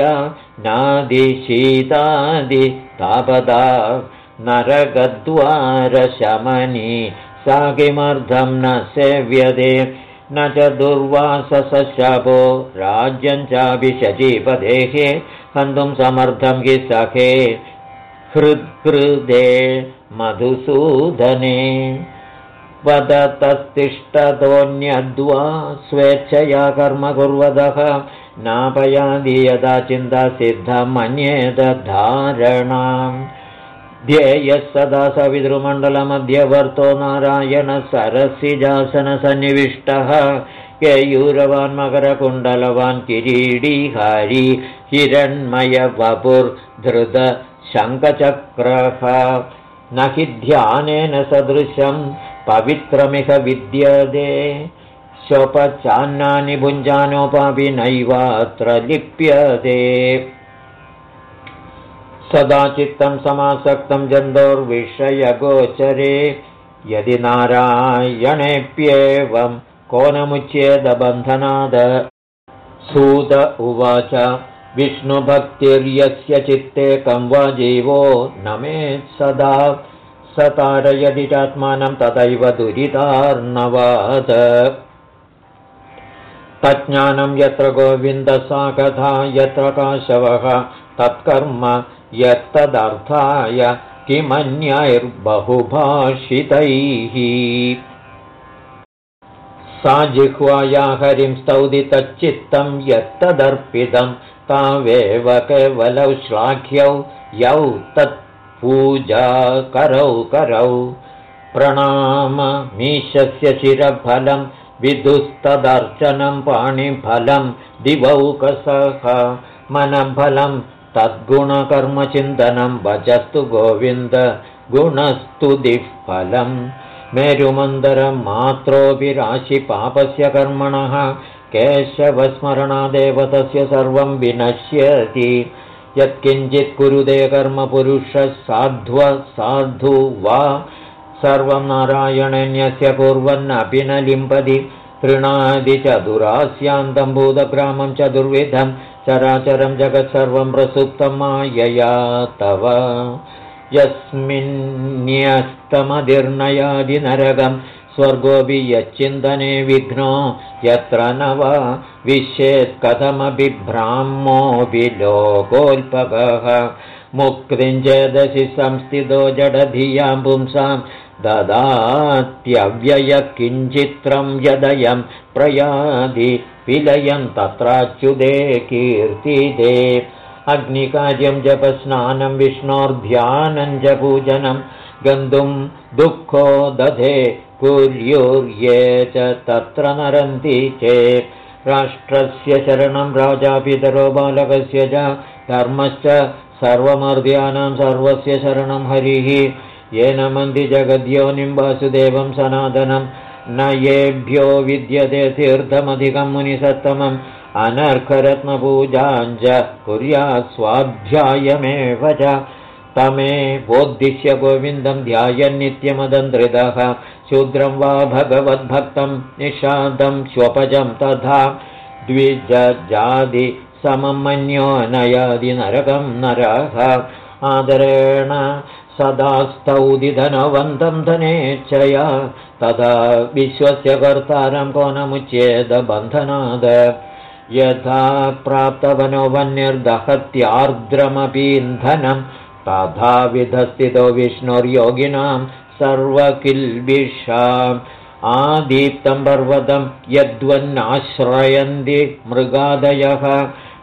नादिशीतादितापदा नरगद्वारशमनी सा किमर्थं न सेव्यते? न च दुर्वाससशापो राज्यं चाभिषजीपदेः हन्तुं समर्थं हि सखे हृत्कृदे मधुसूदने वदतस्तिष्ठतोऽन्यद्वा स्वेच्छया कर्म कुर्वदः नापयादि यदा चिन्ता सिद्धमन्येदधारणाम् ध्येयः सदा सवितृमण्डलमध्यवर्तो नारायणसरसिजासनसन्निविष्टः केयूरवान् मकरकुण्डलवान् किरीडीहारी हिरण्मयवपुर्धृतशङ्खचक्रः न हि ध्यानेन सदृशं पवित्रमिह विद्यते। स्वपचान्नानि भुञ्जानोपापि नैवात्र लिप्यते। सदा चित्तं समासक्तं जन्तोर्विषयगोचरे। यदि नारायणेऽप्येवं को न मुच्येदबन्धनाद सूत उवाच विष्णुभक्तिर्यस्य चित्ते कं वा जीवो न स तारयदि चात्मानं तथैव दुरितार्णवाद। तज्ज्ञानं यत्र गोविन्दसा कथा यत्र काशवः तत्कर्म यत्तदर्थाय किमन्यैर्बहुभाषितैः। सा जिह्वाया हरिं स्तौति तच्चित्तं यत्तदर्पितं तावेव केवलौ श्लाघ्यौ यौ तत्पूजा करौ। करौ प्रणाममीशस्य शिरफलं विदुस्तदर्चनं पाणिफलं दिवौकसः मनफलं तद्गुणकर्मचिन्तनं भजस्तु गोविन्द गुणस्तुतिः फलम् मेरुमन्दरं मात्रोऽपि राशिपापस्य कर्मणः केशवस्मरणादेव तस्य सर्वं विनश्यति। यत्किञ्चित् कुरुदे कर्मपुरुषः साध्व साधु वा सर्वं नारायणन्यस्य कुर्वन्नपि न लिम्पति। तृणादि चतुरास्यान्तं भूतग्रामं चतुर्विधं चराचरं जगत्सर्वं प्रसुप्तं मायया तव। यस्मिन्न्यस्तमधिर्नयादिनरगं स्वर्गोऽपि यच्चिन्तने विघ्नो यत्र न वा विश्येत्कथमभिभ्राह्मोऽपि लोकोल्पकः मुक्तिञ्चेदसि संस्थितो जडधियां पुंसां ददात्यव्यय किञ्चित्रं यदयं प्रयादि विलयं तत्राच्युदे कीर्तिदे अग्निकार्यं जपस्नानं विष्णोर्ध्यानं च पूजनं गन्तुं दुःखो दधे कुर्युर्ये च तत्र नरन्ति चेत् राष्ट्रस्य शरणं राजापितरो बालकस्य च धर्मश्च सर्वमर्ध्यानां सर्वस्य शरणं हरिः। येन मन्ति जगद्योनिं वासुदेवं सनातनं। न येभ्यो विद्यते तीर्थमधिकं मुनिसत्तमम्। अनर्घरत्नपूजाञ्च कुर्यात् स्वाध्यायमेव च तमे बोद्धिश्य गोविन्दं ध्यायन्नित्यमदन्त्रितः शूद्रं वा भगवद्भक्तं निषादं स्वपजं तथा द्विजादि समं मन्यो नयादि नरकं नरः। आदरेण सदा स्तौदिधनवन्तं धनेच्छया। तथा विश्वस्य कर्तारं को नमुच्येदबन्धनाद यथा प्राप्तवनो वन्यर्दहत्यार्द्रमपीन्धनं तथा विधस्थितो विष्णोर्योगिनां सर्वकिल्बिषाम् आदीप्तं पर्वतं यद्वन्नाश्रयन्ति मृगादयः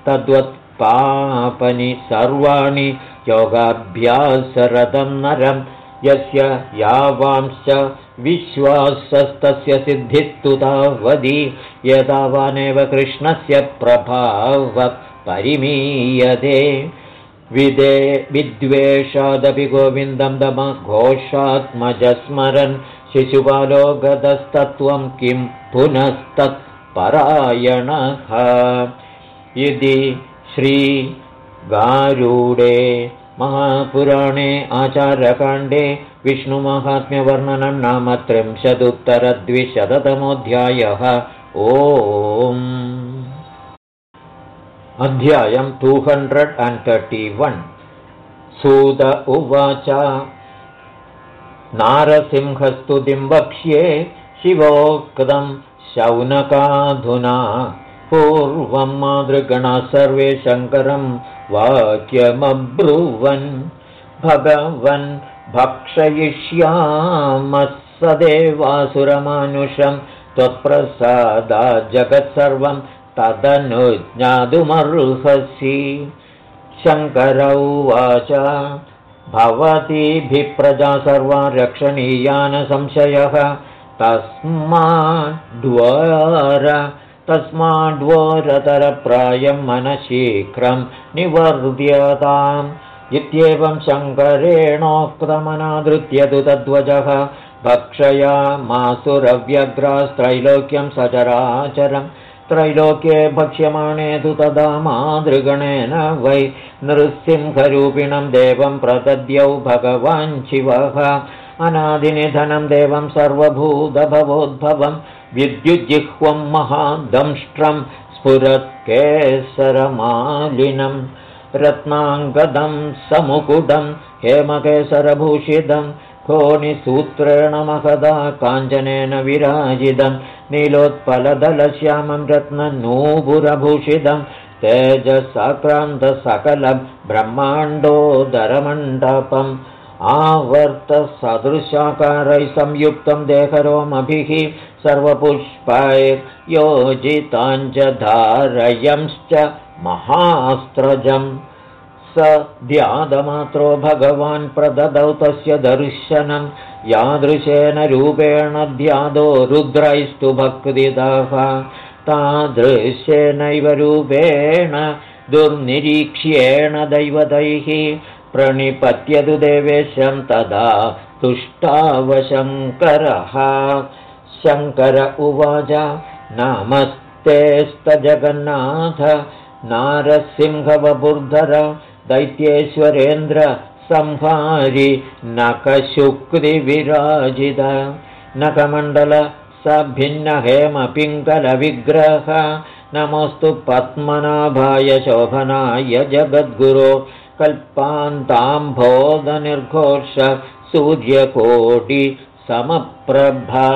तद्वत्पापनि सर्वाणि योगाभ्यासरतं नरं। यस्य यावांश्च विश्वासस्तस्य सिद्धिस्तुतावधि यदावानेव कृष्णस्य प्रभावपरिमीयते विदे विद्वेषादपि गोविन्दं दमघोषात्मजस्मरन् शिशुपालो गतस्तत्त्वं किं पुनस्तत्परायणः। इति श्रीगारूडे महापुराणे आचार्यकाण्डे विष्णुमाहात्म्यवर्णनं नाम त्रिंशदुत्तरद्विशततमोऽध्यायः। ओम् अध्यायं two hundred and thirty one सूत उवाच नारसिंहस्तुतिं वक्ष्ये शिवोक्तं शौनकाधुना पूर्वं मातृगणा सर्वे शङ्करं वाक्यमब्रुवन्। भगवन् भक्षयिष्यामः सदेवासुरमानुषं त्वत्प्रसादा जगत्सर्वं तदनु ज्ञातुमर्हसि शङ्कर उवाच भवतीभिः प्रजा सर्वा रक्षणीयानसंशयः तस्माद्वर तस्माद्वरतरप्रायं मनशीघ्रं निवर्ध्यताम् इत्येवं शङ्करेणोक्तमनादृत्य तु तद्वजः भक्षयामासुरव्यग्रास्त्रैलोक्यं सचराचरं त्रैलोक्ये भक्ष्यमाणे तु तदा मातृगणेन वै नृसिंहरूपिणं देवं प्रदद्यौ भगवान् शिवः। अनादिनिधनं देवं सर्वभूतभवोद्भवं विद्युज्जिह्वं महादंष्ट्रं स्फुरत्केसरमालिनम् रत्नाङ्गदं समुकुटं हेमकेसरभूषितं कोणिसूत्रेण महदा काञ्चनेन विराजितं नीलोत्पलदलश्यामं रत्ननूपुरभूषितं तेजसाक्रान्तसकलं ब्रह्माण्डोदरमण्डपम्। आवर्तसदृशाकारैः संयुक्तं देहरोमभिः सर्वपुष्पैर्योजिताञ्च धारयंश्च महास्त्रजम् ध्यादमात्रो भगवान् प्रददौ तस्य दर्शनं। यादृशेन रूपेण ध्यादो रुद्रैस्तु भक्तिदः। तादृशेनैव रूपेण दुर्निरीक्ष्येण दैवतैः प्रणिपत्यतु देवेशं तदा तुष्टावशङ्करः। शङ्कर उवाच नमस्तेस्तजगन्नाथ नारसिंहवबुर्धर दैत्येश्वरेन्द्र संहारि नखशुक्तिविराजित। नखमण्डल स भिन्नहेमपिङ्गलविग्रह नमोऽस्तु पद्मनाभाय शोभनाय जगद्गुरो। कल्पान्ताम्भोदनिर्घोष सूर्यकोटिसमप्रभा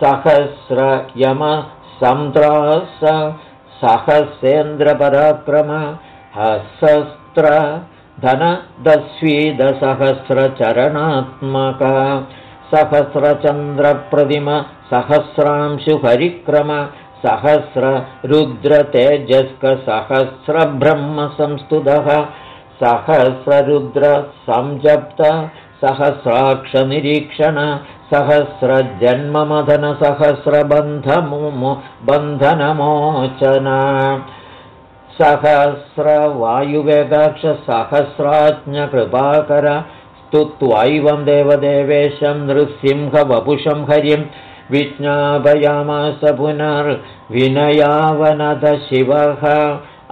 सहस्रयमसन्त्रास सहस्रेन्द्रपराक्रम हसस्त्र धनदस्वीदसहस्रचरणात्मक सहस्रचन्द्रप्रतिम सहस्रांशुहरिक्रम सहस्ररुद्रतेजस्कसहस्रब्रह्मसंस्तुतः सहस्ररुद्रसंजप्त सहस्राक्षनिरीक्षण सहस्रजन्ममदनसहस्रबन्धमो बन्धनमोचन सहस्रवायुवेगाक्षसहस्राज्ञकृपाकर स्तुत्वैवं देवदेवेशं नृसिंहवपुषं हरिं विज्ञापयामास पुनर्विनयावनदशिवः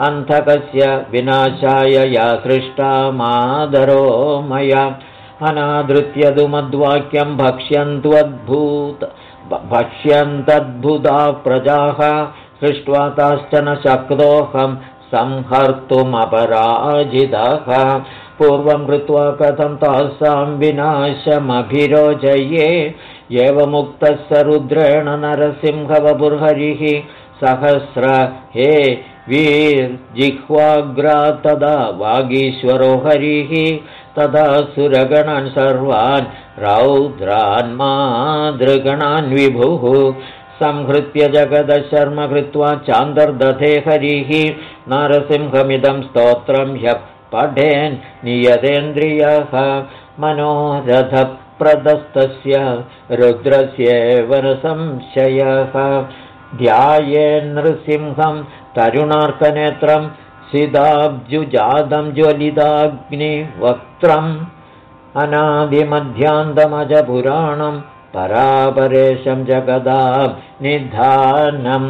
अन्धकस्य विनाशाय या सृष्टा मादरो मया। अनादृत्यदुमद्वाक्यं भक्ष्यन्त्वद्भूत भक्ष्यन्तद्भुता प्रजाः सृष्ट्वा ताश्च न शक्तोऽहं संहर्तुमपराजितः। पूर्वं कृत्वा कथं तासां विनाशमभिरोचये। एवमुक्तः स रुद्रेण नरसिंहवपुर्हरिः। सहस्र हे वीर्जिह्वाग्रा तदा वागीश्वरो हरिः। तदा सुरगणान् सर्वान् रौद्रान् विभुः संहृत्य जगदशर्म कृत्वा चान्दर्दधे हरिः। नरसिंहमिदं स्तोत्रं ह्यः पठेन् नियतेन्द्रियः। मनोरथप्रदस्तस्य रुद्रस्येव संशयः। ध्यायेन्नृसिंहं तरुणार्कनेत्रं सिदाब्जुजातं ज्वलिताग्निवक्त्रम् अनादिमध्यान्तमजपुराणं परापरेशं जगदां निधानं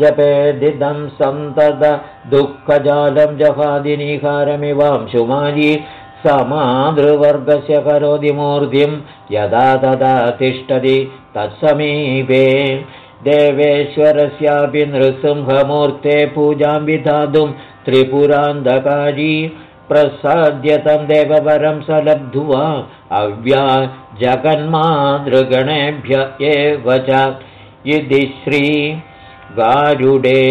जपेदिदं सन्तत दुःखजालं जहादिनिहारमिवांशुमारी समादृवर्गस्य करोति मूर्तिं यदा तदा तिष्ठति तत्समीपे देवेश्वरस्यापि नृसिंहमूर्ते पूजां विधातुं त्रिपुरान्धकारी प्रसाद्यतं देववरं स लब्ध्वा जगन्मातृगणेभ्य एव च इति श्रीगारुडे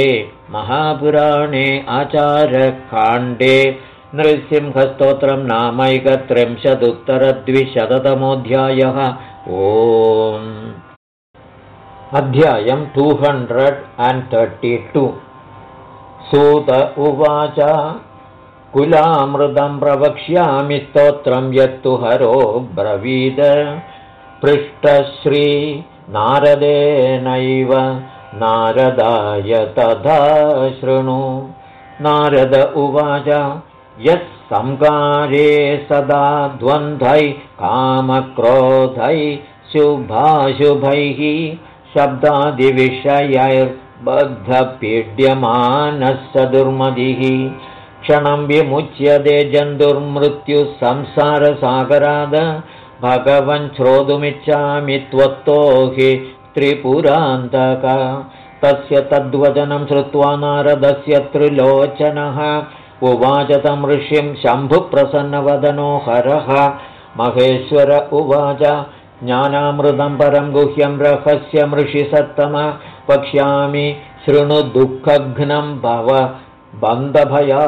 महापुराणे आचारकाण्डे नृसिंहस्तोत्रं नामैकत्रिंशदुत्तरद्विशततमोऽध्यायः। ओम्। अध्यायं two hundred and thirty two सूत उवाच कुलामृतं प्रवक्ष्यामि स्तोत्रं यत्तु हरो ब्रवीद। पृष्ठश्रीनारदेनैव नारदाय तथा शृणु। नारद उवाच यः संकारे सदा द्वन्द्वै कामक्रोधै शुभाशुभैः शब्दादिविषयैर्बद्धपीड्यमानः स दुर्मदिः क्षणं विमुच्यते जन्तुर्मृत्युः संसारसागराद। भगवन् श्रोतुमिच्छामि त्वत्तो हि त्रिपुरान्तक। तस्य तद्वचनं श्रुत्वा नारदस्य त्रिलोचनः। उवाच तं ऋषिं शम्भुप्रसन्नवदनो हरः। महेश्वर उवाच ज्ञानामृतं परं गुह्यं रहस्यमृषिसत्तम वक्ष्यामि शृणु दुःखघ्नं भव बन्धभया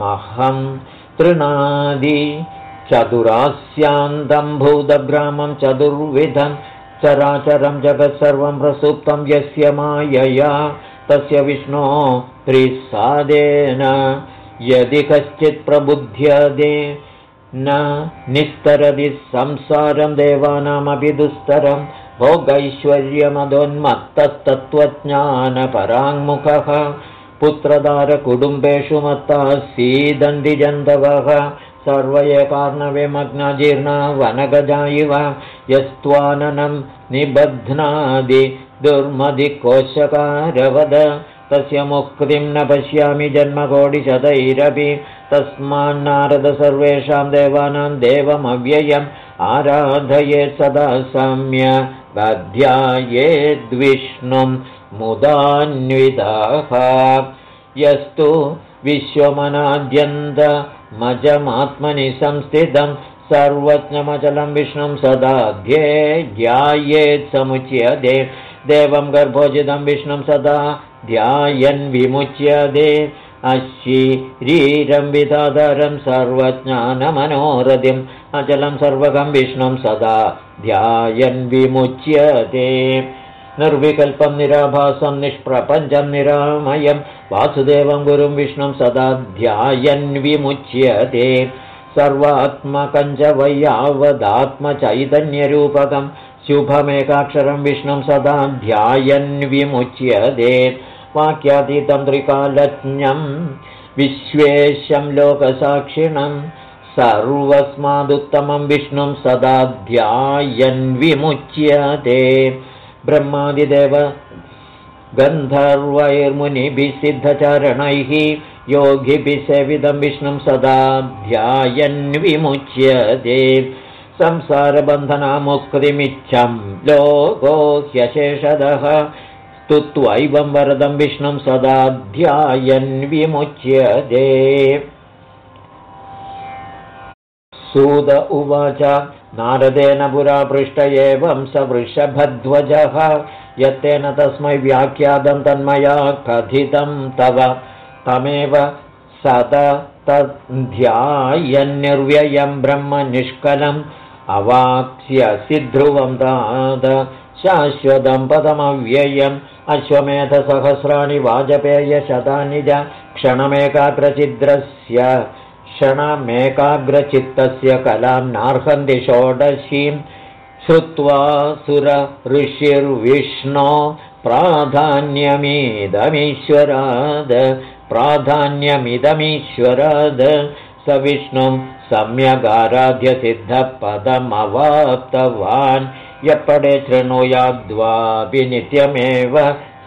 महं तृणादि चतुरास्यान्तं भूतग्रामं चतुर्विधं चराचरं जगत्सर्वं प्रसुप्तं यस्य मायया तस्य विष्णो त्रिसादेन। यदि कश्चित् प्रबुध्यदे न निस्तरदि संसारं देवानामपि दुस्तरं। भोगैश्वर्यमदोन्मत्तस्तत्त्वज्ञानपराङ्मुखः पुत्रदारकुटुम्बेषु मत्तासीदन्तिजन्तवः सर्व एकार्णविमग्नजीर्णा वनगजा इव यस्त्वाननं निबध्नादि दुर्मदिकोशकारवद। तस्य मुक्तिं न पश्यामि जन्मकोटिशतैरपि। तस्मान्नारद सर्वेषां देवानां देवमव्ययम् आराधये सदा सम्य गध्यायेद्विष्णुं मुदान्वितः। यस्तु विश्वमनाद्यन्तमजमात्मनि संस्थितं सर्वज्ञमचलं विष्णुं सदा ध्येयेत् समुच्यते। देवं गर्भोजितं विष्णुं सदा ध्यायन् विमुच्यते। अशीरीरं विधाधरं सर्वज्ञानमनोरथिम्। अचलं सर्वगं विष्णुं सदा ध्यायन् विमुच्यते निर्विकल्पं निराभासं निष्प्रपञ्चं निरामयं। वासुदेवं गुरुं विष्णुं सदा ध्यायन् विमुच्यते। सर्वात्मकञ्च वै यावदात्मचैतन्यरूपकं शुभमेकाक्षरं विष्णुं सदा ध्यायन् विमुच्यते। वाक्यातीतं त्रिकालज्ञं विश्वेशं लोकसाक्षिणं सर्वस्मादुत्तमं विष्णुं सदा ध्यायन्विमुच्यते ब्रह्मादिदेव गन्धर्वैर्मुनिभिः सिद्धचरणैः योगिभिः सेवितं विष्णुं सदा ध्यायन्विमुच्यते। संसारबन्धनामुक्तिमिच्छं लोको ह्यशेषदः स्तुत्वैवं वरदं विष्णुं सदा ध्यायन्विमुच्यते। सूद उवाच नारदेन पुरा पृष्ट एवं स वृषभध्वजः यत्तेन तस्मै व्याख्यातं तन्मया कथितं तव। तमेव सत तद्ध्यायन्निर्व्ययं ब्रह्मनिष्कलम् अवाप्स्यसि ध्रुवं ताद शाश्वतं पदमव्ययम् अश्वमेधसहस्राणि वाजपेयशतानि च क्षणमेकाग्रचिद्रस्य क्षणमेकाग्रचित्तस्य कलां नार्हन्ति षोडशीं श्रुत्वा सुर ऋषिर्विष्णो प्राधान्यमिदमीश्वराद प्राधान्यमिदमीश्वराद। स विष्णुं सम्यगाराध्यसिद्धपदमवाप्तवान् यपडे शृणुयाद्वापि नित्यमेव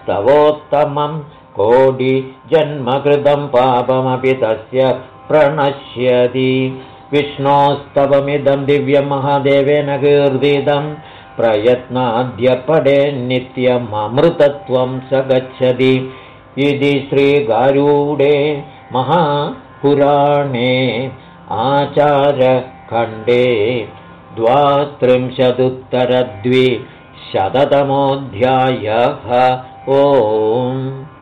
स्तवोत्तमं कोटिजन्मकृतं पापमपि तस्य प्रणश्यति। विष्णोस्तवमिदं दिव्यमहादेवेन कीर्तितं प्रयत्नाद्यपडे नित्यममृतत्वं स गच्छति इति श्रीगारूडे महापुराणे आचारखण्डे द्वात्रिंशदुत्तरद्विशततमोऽध्यायः। शततमोऽध्यायः ओम्